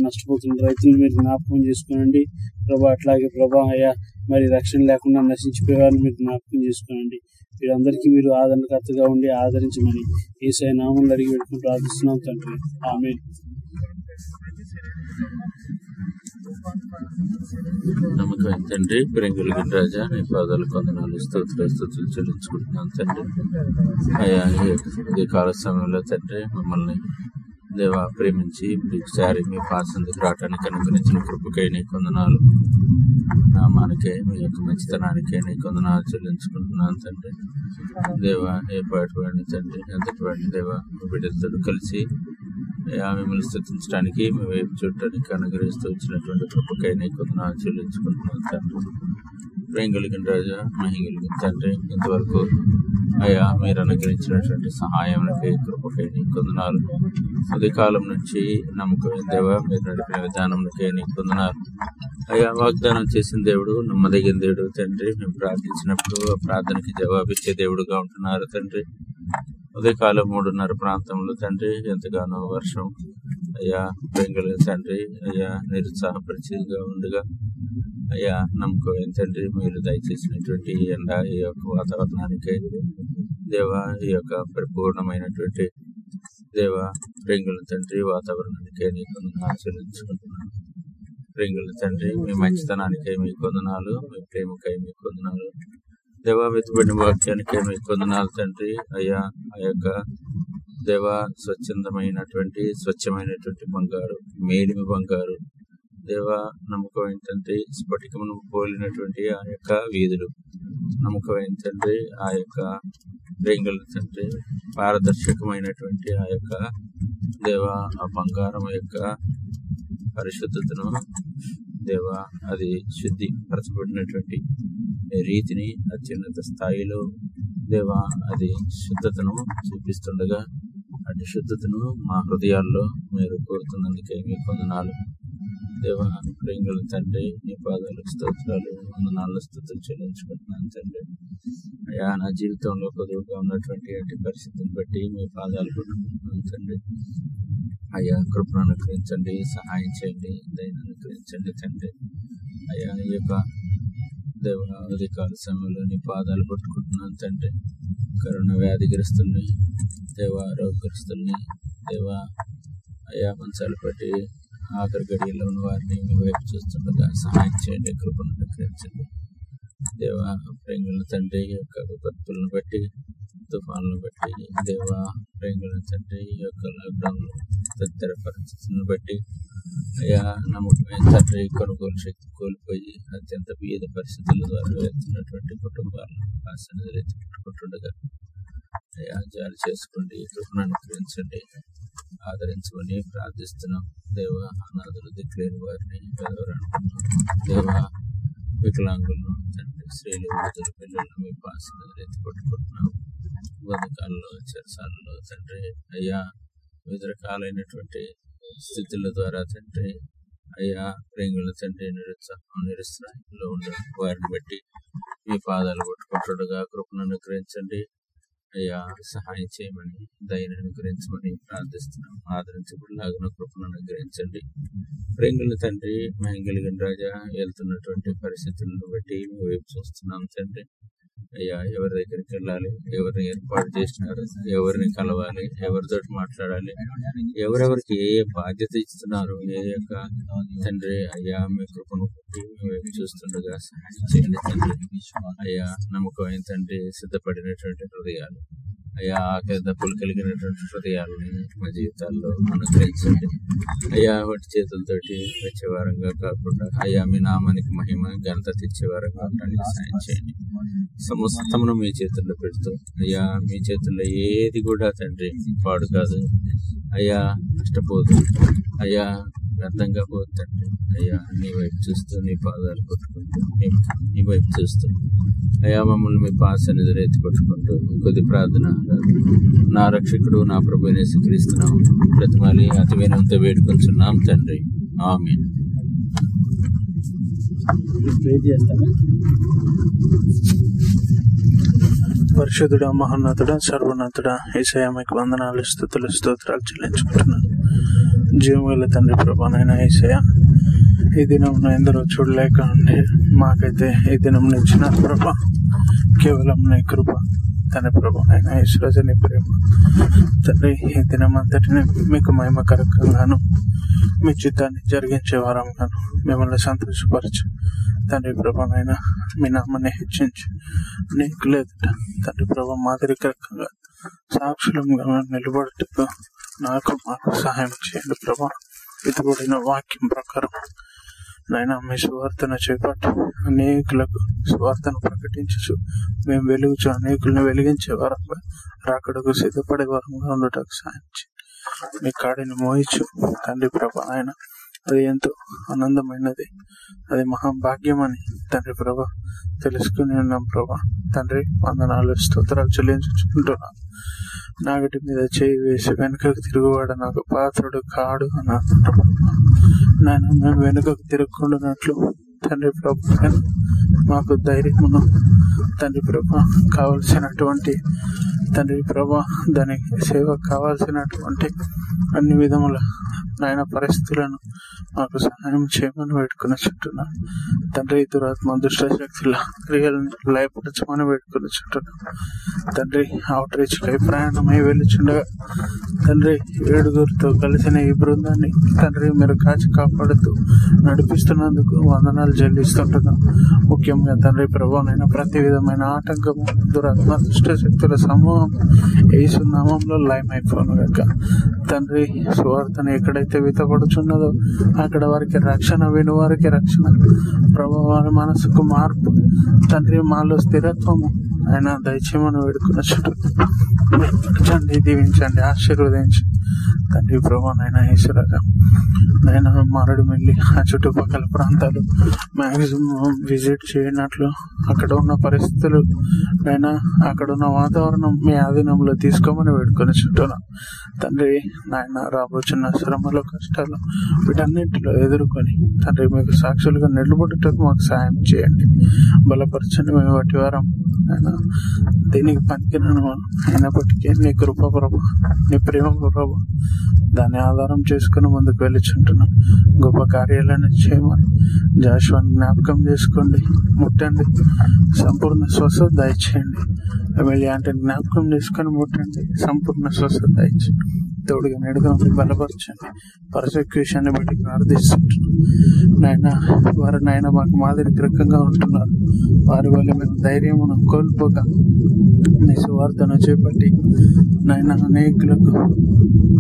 నష్టపోతున్న రైతులను మీరు జ్ఞాపకం చేసుకోనండి. ప్రభా అట్లాగే ప్రభా అయా మరి రక్షణ లేకుండా నశించిపోయేవారిని మీరు జ్ఞాపకం చేసుకోనండి. వీరందరికీ మీరు ఆదరణకర్తగా ఉండి ఆదరించమని ఏసై నామంలో అడిగి పెట్టుకుని ప్రార్థిస్తున్నాం తండ్రి. ఆమె నమ్మకం తండ్రి ప్రేంగుల రాజా నీ పాదాలు కొందనాలు స్తోత్ర చెల్లించుకుంటున్నాను తండ్రి. అయ్యా ఈ- కాల సమయంలో తండ్రి మిమ్మల్ని దేవా ప్రేమించి ఒకసారి మీ పాసందుకు రావడానికి అనుగ్రహించిన కృపకై నీ కొందనాలు నామానికే మీ యొక్క మంచితనానికే నీ కొందనాలు చెల్లించుకుంటున్నాను తండ్రి. దేవా ఏ పాటి వాడిని తండ్రి ఎంతటి వాడిని దేవా బిడ్డలతో కలిసి అయ్యా మిమ్మల్ని స్థుతించడానికి మీ వైపు చూడటానికి అనుగ్రహిస్తూ వచ్చినటువంటి కృపకై నీ చెల్లించుకుంటున్నాను తండ్రి. ప్రేమ కలిగిన రాజా మహిమ కలిగిన తండ్రి ఇంతవరకు అయ్యా మీరు అనుగ్రహించినటువంటి సహాయంకి కృపకై నీకు కొందనాలు ఉదయ కాలం నుంచి నమ్మకం దేవా మీరు నడిపిన విధానంకే నీకు కొందనాలు అయ్యా వాగ్దానం చేసిన దేవుడు నమ్మదగిన దేవుడు తండ్రి. మేము ప్రార్థించినప్పుడు ఆ ప్రార్థనకి జవాబిచ్చే దేవుడుగా ఉంటున్నారు తండ్రి. ఉదయకాలం మూడున్నర ప్రాంతంలో తండ్రి ఎంతగానో వర్షం. అయ్యా బెంగళ తండ్రి. అయ్యా నిరుత్సాహపరిచేదిగా ఉండగా. అయ్యా నమ్మకం తండ్రి మీరు దయచేసినటువంటి ఎండ ఈ యొక్క వాతావరణానికి. దేవా ఈ యొక్క పరిపూర్ణమైనటువంటి దేవ రింగుల తండ్రి వాతావరణానికి నీకు ఆచరించుకుంటున్నాను రింగుల తండ్రి మీ మంచితనానికై మీ కొందనాలు మీ ప్రేమకై మీ కొందనాలు దేవా వెతుబడిన వాక్యానికై మీ కొందనాలు తండ్రి. అయ్యా ఆ యొక్క దేవ స్వచ్ఛందమైనటువంటి స్వచ్ఛమైనటువంటి బంగారు మేడిమి బంగారు దేవ నమ్మకం ఏంటంటే స్ఫటికమును పోలినటువంటి ఆ యొక్క వీధులు. నమ్మకం ఏంటంటే ఆ యొక్క రేంగుల తండ్రి పారదర్శకమైనటువంటి ఆ యొక్క దేవ ఆ బంగారం యొక్క పరిశుద్ధతను దేవ అది శుద్ధి పరచబడినటువంటి రీతిని అత్యున్నత స్థాయిలో దేవా అది శుద్ధతను చూపిస్తుండగా అటు శుద్ధతను మా హృదయాల్లో మీరు కోరుతున్నందుకే మీ కొందనాలు దేవ ప్రేంగుల తండ్రి నీ పాదాలు స్తోత్రాలు వందనాలు స్థుతులు చెల్లించుకుంటున్నాను తండ్రి. అయ్యా నా జీవితంలో కొద్దిగా ఉన్నటువంటి అటు పరిస్థితిని బట్టి మీ పాదాలు పట్టుకుంటున్నాను తండ్రి. అయ్యా కృపను అనుగ్రహించండి సహాయం చేయండి దయను అనుగ్రహించండి తండ్రి. అయ్యా ఈ యొక్క దేవ అధికార సమయంలో నీ పాదాలు పట్టుకుంటున్నాను తండ్రి. కరోనా వ్యాధిగ్రస్తుల్ని దేవ ఆరోగ్యస్తుల్ని దేవ అయ్యా మంచాలు పట్టి ఆఖరి గడియల్లో ఉన్న వారిని మీ వైపు చూస్తుండగా సహాయం చేయండి కృపను అనుగ్రహించండి. దేవ ప్రేంగుల తండ్రి యొక్క విపత్తులను బట్టి తుఫాన్లను బట్టి దేవ ప్రేంగుల తండ్రి యొక్క లాక్డౌన్ తదితర పరిస్థితులను బట్టి అయ్యా నమ్మకమైన తండ్రి కొనుగోలు శక్తి కోల్పోయి అత్యంత బీద పరిస్థితుల ద్వారా వెళ్తున్నటువంటి కుటుంబాలను ఆశనలు పెట్టుకుంటుండగా అయ్యా జారి చేసుకోండి కృపను అనుగ్రహించండి ఆదరించమని ప్రార్థిస్తున్నాం. దేవ అనాథులు దిక్కులేని వారిని పెదవరనుకున్నాం దేవ వికలాంగులను తండ్రి స్త్రీలు వృద్ధులు పిల్లలను మీ పాసనలు ఎత్తుపట్టుకుంటున్నాం బతుకాల్లో చెరసాలలో తండ్రి అయ్యా వివిధ రకాలైనటువంటి స్థితుల ద్వారా తండ్రి అయ్యా ప్రేంగుల తండ్రి నిరుత్సాహం నిరుత్సాహంలో ఉండే వారిని బట్టి మీ పాదాలు పట్టుకుంటుండగా కృపను అనుగ్రహించండి. అయ్యా సహాయం చేయమని దయను అనుగ్రహించమని ప్రార్థిస్తున్నాం. ఆదరించబడిలాగిన కృపను అనుగ్రహించండి. ప్రేంగుల తండ్రి మహింగలిగిన రాజా వెళ్తున్నటువంటి పరిస్థితులను బట్టి మీ వైపు చూస్తున్నాం తండ్రి. అయ్యా ఎవరి దగ్గరికి వెళ్ళాలి ఎవరిని ఏర్పాటు చేసినారు ఎవరిని కలవాలి ఎవరితో మాట్లాడాలి ఎవరెవరికి ఏ ఏ బాధ్యత ఇస్తున్నారు ఏ యొక్క తండ్రి అయ్యా మీ కృపను చూస్తుండగా సహాయం చేయండి తండ్రి. అయ్యా నమ్మకమైన తండ్రి సిద్ధపడినటువంటి హృదయాలు. అయ్యా ఆకలి దప్పులు కలిగినటువంటి హృదయాలని మా జీవితాల్లో అనుగ్రహించండి. అయ్యా వాటి చేతులతోటి వచ్చేవారంగా కాకుండా అయ్యా మీ నామానికి మహిమ ఘనత తెచ్చేవారంగా ఉండడానికి సాయం చేయండి. సమస్తమును మీ చేతుల్లో పెడుతూ అయ్యా మీ చేతుల్లో ఏది కూడా తండ్రి పాడు కాదు. అయ్యా నష్టపోదు. అయ్యా వ్యర్థంగా పోదు తండ్రి. అయ్యా నీ వైపు చూస్తూ నీ పాదాలు కొట్టుకుంటూ నీ వైపు చూస్తూ. అయ్యా మమ్మల్ని మీ పాస్ అనేది ఎత్తి కొట్టుకుంటూ కొద్ది ప్రార్థన నా రక్షకుడు నా ప్రభు క్రీస్తున్నాం ప్రతిమాలి అతి వినంతో వేడుకొంచున్నాం తండ్రి. ఆమె ప్రే చేస్తాను పరిశుద్ధుడ మహోన్నతుడ సర్వోన్నతుడ ఏసయ మీకు వందనాలు స్థుతులు స్తోత్రాలు చెల్లించుకుంటున్నాను. జీవముల తండ్రి ప్రభానైన ఏసయ ఈ దినం ఎందరో చూడలేక ఉండి మాకైతే ఈ దినం ఇచ్చిన ప్రభ. కేవలం నీ కృప తండ్రి ప్రభునైనా ఈశ్వరజ నీ ప్రేమ. తండ్రి ఈ దినం అంతటిని మీకు మహిమకరకంగాను మీ చిత్తాన్ని జరిగించే వారంగాను మిమ్మల్ని సంతోషపరచు. తండ్రి ప్రభానైనా మీ నామాన్ని హెచ్చించి. నీకు లేదట తండ్రి ప్రభా మాదిరికరంగా సాక్షులంగా నిలబడటకు నాకు మాకు సహాయం చేయండి ప్రభా. ఇతబడిన వాక్యం ప్రకారం నాయన మీ సువార్తను చేపట్టి. అనేకులకు సువార్తను ప్రకటించచ్చు మేము వెలుగుచు అనేకులను వెలిగించే వారంగా రాకడకు సిద్ధపడే వారంగా ఉండటకు సాయం మీ కాడిని మోయించు తండ్రి ప్రభా ఆయన అది ఎంతో ఆనందమైనది. అది మహాభాగ్యం అని తండ్రి ప్రభా తెలుసుకుని ఉన్నాం ప్రభా. తండ్రి వందనాలు స్తోత్రాలు చెల్లించుకుంటున్నాను నాగటి మీద చేయి వేసి వెనుకకు తిరుగువాడు నాకు పాత్రుడు కాడు అని అంటున్నాడు. మేము వెనుకకు తిరుగుకుంటున్నట్లు తండ్రి ప్రభు మాకు ధైర్యమును తండ్రి ప్రభ కావలసినటువంటి తండ్రి ప్రభ దానికి సేవ కావాల్సినటువంటి అన్ని విధముల నాయన పరిస్థితులను మాకు సహాయం చేయమని పెట్టుకున్న చుట్టూనా తండ్రి దురాత్మ దుష్ట శక్తుల క్రియలను లయపరచమని పెట్టుకున్న చుట్టూనా తండ్రి అవుట్ రీచ్ కై ప్రయాణమై వెళ్ళిచుండగా తండ్రి ఏడుగురితో కలిసిన ఈ బృందాన్ని తండ్రి మీరు కాచి కాపాడుతూ నడిపిస్తున్నందుకు వందనాలు చెల్లిస్తుంటున్నాం. ముఖ్యంగా తండ్రి ప్రభావమైన ప్రతి విధమైన ఆటంకము దురాత్మ దుష్ట శక్తుల సమూహం ఏసు నామంలో లయమైపోను గక తండ్రి సువార్తను ఎక్కడైతే వితపడుచున్నదో అక్కడ వారికి రక్షణ విను వారికి రక్షణ. ప్రభు వారి మనసుకు మార్పు. తండ్రి మాలో స్థిరత్వము. ఆయన దయచేయమని వేడుకున్న చుట్టూ దీవించండి ఆశీర్వదించి తండ్రి ప్రభా నాయన ఈశ్వరగా నేను మారడు వెళ్ళి ఆ చుట్టుపక్కల ప్రాంతాలు మ్యాక్సిమం విజిట్ చేయనట్లు అక్కడ ఉన్న పరిస్థితులు నాయన అక్కడ ఉన్న వాతావరణం మీ ఆధీనంలో తీసుకోమని వేడుకొని చుట్టూనా తండ్రి నాయన రాబోచున్న శ్రమలు కష్టాలు వీటన్నిటిలో ఎదుర్కొని తండ్రి మీకు సాక్షులుగా నిలబడుటకు మాకు సాయం చేయండి. బలపరచండి మేము వాటి వారం. ఆయన దీనికి పనికిరాను అయినప్పటికీ నీ కృప ప్రభు నీ ప్రేమ ప్రభు దాన్ని ఆధారం చేసుకుని ముందుకు వెళ్ళిచుంటున్నాం. గొప్ప కార్యాలను చేయమని జాషువాని జ్ఞాపకం చేసుకోండి. ముట్టండి. సంపూర్ణ స్వస్థత దయచేయండి. ఎమ్మెల్యే అంటే జ్ఞాపకం చేసుకొని ముట్టండి. సంపూర్ణ స్వస్థత దయచేయండి. తోడుగా నెడుగా బలపరచండి. పర్సెక్యూషన్ బట్టి ప్రార్థిస్తుంటున్నాం. నాయన వారు నాయన మాకు మాదిరి గ్రహంగా ఉంటున్నారు. వారి వల్ల మేము ధైర్యం కోల్పోక మీ సువార్తను చేపట్టి నాయన అనేకులకు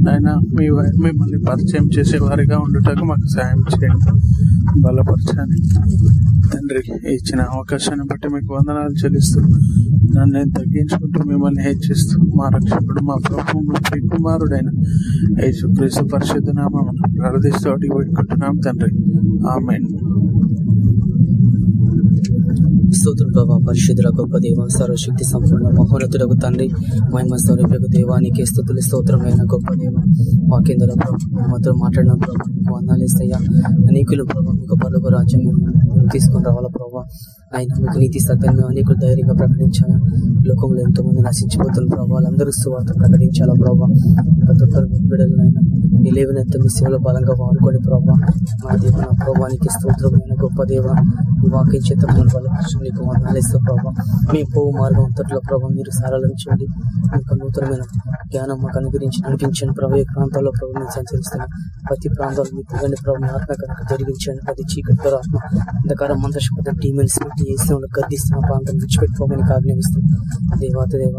నాయన మీ మిమ్మల్ని పరిచయం చేసే వారిగా ఉండుటకు మాకు సాయం చేయండి. బలపరచండి. తండ్రి ఇచ్చిన అవకాశాన్ని బట్టి మీకు వందనాలు చెల్లిస్తూ నన్ను నేను తగ్గించుకుంటూ మిమ్మల్ని హెచ్చిస్తూ మా రక్షకుడు మా ప్రభు మా కుమారుడైన యేసుక్రీస్తు పరిశుద్ధ నామం ప్రార్థిస్తూ అడిగి పెట్టుకుంటున్నాం తండ్రి. ఆమె స్తోత్రం ప్రభా పరిశుద్ధుల గొప్ప దేవ సర్వశక్తి సంపూర్ణ మహోరతులకు తండ్రి మహిమ స్వరూపకు దేవానికి స్థుతులు స్తోత్రమైన గొప్ప దేవ వాకేంద్ర మాతో మాట్లాడిన ప్రభా వందాలేస్తయ్యా అనేకులు ప్రభావం మీకు పలుకు రాజ్యం తీసుకుని రావాల ప్రభావ ఆయన మీకు నీతి సత్యాన్ని అనేకులు ధైర్యంగా ప్రకటించాలా లోకంలో ఎంతో మంది నశించిపోతున్న ప్రభావ వాళ్ళందరూ సువార్త ప్రకటించాలా ప్రభా? ప్రతి ఒక్కరు బిడ్డలు ఆయన ఈ మీ సేవలో బలంగా వాడుకోండి ప్రభావ మా దేవ నా ప్రభావానికి స్తోత్రమైన గొప్ప దేవ ఈ వాక్యం చేత మన బలపరచు నీకు వందాలేస్తూ ప్రభా. మీ పోవు మార్గం అంతట్లో ప్రభావ మీరు సారాలించండి ఇంకా నూతనమైన జ్ఞానం మాకు అనుగురించి నడిపించండి ప్రభావ ఈ ప్రాంతాల్లో ప్రభు మేము సంచరిస్తున్నాం? ప్రతి ప్రాంతాల్లో మీ తిరగండి ప్రభు ఆత్మ కనుక జరిగించండి. ప్రతి చీకటి ఆత్మ అంధకారం మంత్రశపథం టీమెన్స్ పెట్టి గర్దిస్తున్న ప్రాంతం విడిచిపెట్టుకోమని ఆజ్ఞాపిస్తాం దేవాత దేవ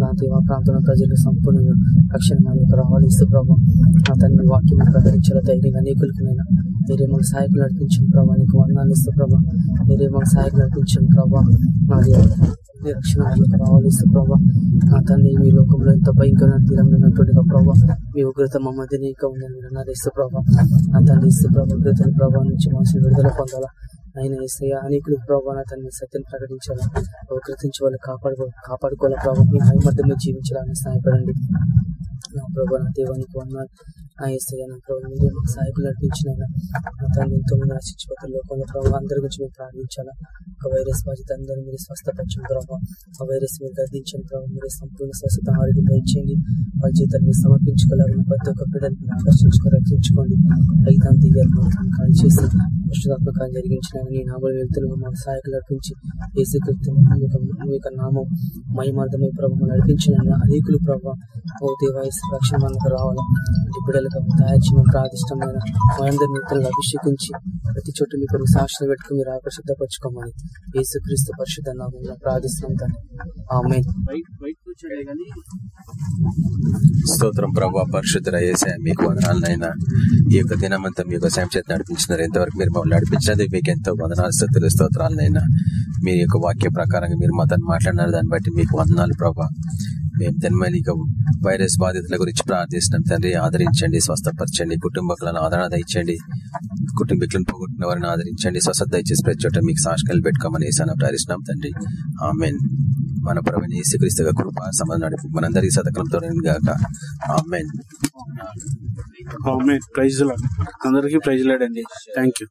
నా దేవ ప్రాంతంలో ప్రజలు సంపూర్ణంగా రక్షణ మనకు రావాలి ఇస్తూ ప్రభావం నా తండ్రి వాక్యం ప్రకటించాల ధైర్యంగా అనేకులకునైనా మీరే మాకు సహాయకులు నడిపించిన ప్రభావ నీకు వందనాలు ఇస్తూ ప్రభా మీరే మాకు సహాయకులు నడిపించిన ప్రభా నా దేవ రక్షణ మనకు రావాలి ఇస్తూ ప్రభా నా తండ్రి మీ లోకంలో ఎంత భయంకరమైన తీరంగా ప్రభావ మీ ఉగ్రత మా మధ్యనే ఇంకా ఉందని మీరు అన్నారు ఇస్తూ ప్రభా నా తండ్రి ఇస్తూ ప్రభా ఉగ్రతల ప్రభావం నుంచి మనుషులు విడుదల పొందాలా ఆయన ఏసయ్య అనేకులు ప్రభావ తన సత్యం ప్రకటించాలా? ఉగ్రతించి వాళ్ళు కాపాడుకో కాపాడుకోవాలి? ప్రభావ మీ భయం మధ్యలో జీవించాలని సహాయపడండి నా ప్రభావ దేవానికి వందనాలు. ఆ ఏసయ్య నా ప్రభావ మీరే మాకు సహాయకులు నడిపించిన తండ్రి ఎంతో మంది నశించిపోతున్న లోకంలో ప్రభావ అందరి గురించి మేము ప్రార్థించాలా? ఒక వైరస్ బాధిత అందరూ మీరు స్వస్థపరచండి ప్రభావ ఆ వైరస్ మీరు గర్దించండి ప్రభావ మీరు సంపూర్ణ స్వస్థత ఆరోగ్యం దయచేయండి. వాళ్ళ జీవితాన్ని మీరు సమర్పించుకోలేదని ప్రతి ఒక్క బిడ్డని మీరు ఆకర్షించుకో రక్షించుకోండి. ఐదాం దియ్యాలు కాల్ చేసి పుష్టాత్మకాలు జరిగించిన నీ నామలు వెళ్తున్నాము మాకు సహాయకులు నడిపించి యేసుక్రీస్తు మీ యొక్క నామం మహిమార్థమై ప్రభావం నడిపించిన అనేకులు ప్రభావ ఓ దేవాయస్ రక్షణ మనకు రావాలి? ఇంటి బిడ్డలుగా తయారు ప్రార్థిష్టమైన ప్రాదిష్టమైన మనందరి అభిషేకించి ప్రతి చోట మీ కొరకు సాక్షులు పెట్టుకుని మీరు ఆకర్షితపరచుకోమని యేసుక్రీస్తు పరిశుద్ధ నామంలో ప్రార్థిస్తున్నాం ఆమె ఆమేన్. స్తోత్రం ప్రభా పరిశుద్ధ ఏసా మీకు వదనాలనైనా. ఈ యొక్క దినమంతా మీకు సాయం చేతి నడిపించినారు. ఎంతవరకు మీరు మమ్మల్ని నడిపించినది మీకు ఎంతో వందనాలు స్థుతులు స్తోత్రాలనైనా. మీ యొక్క వాక్య ప్రకారంగా మీరు మాతో మాట్లాడినారు. దాన్ని బట్టి మీకు వందనాలు ప్రభా. మేము తన్మలి వైరస్ బాధితుల గురించి ప్రార్థిస్తున్నాం తండ్రి. ఆదరించండి స్వస్థపరచండి కుటుంబకులను ఆదరణ దయచండి కుటుంబీకులను పోగొట్టిన వారిని ఆదరించండి స్వస్థత దయచేసి ప్రతి చోట మీకు సాక్షికలు పెట్టుకోమని ఏసాన ప్రార్థిస్తున్నాం తండ్రి. ఆమెన్. మన పరమైన యేసుక్రీస్తు కృప సంబంధం నడిపి మనందరికీ సతకంతో గాక. ఆమెన్. ప్రైజ్ అందరికీ ప్రైజ్ లాడండి థ్యాంక్ యూ.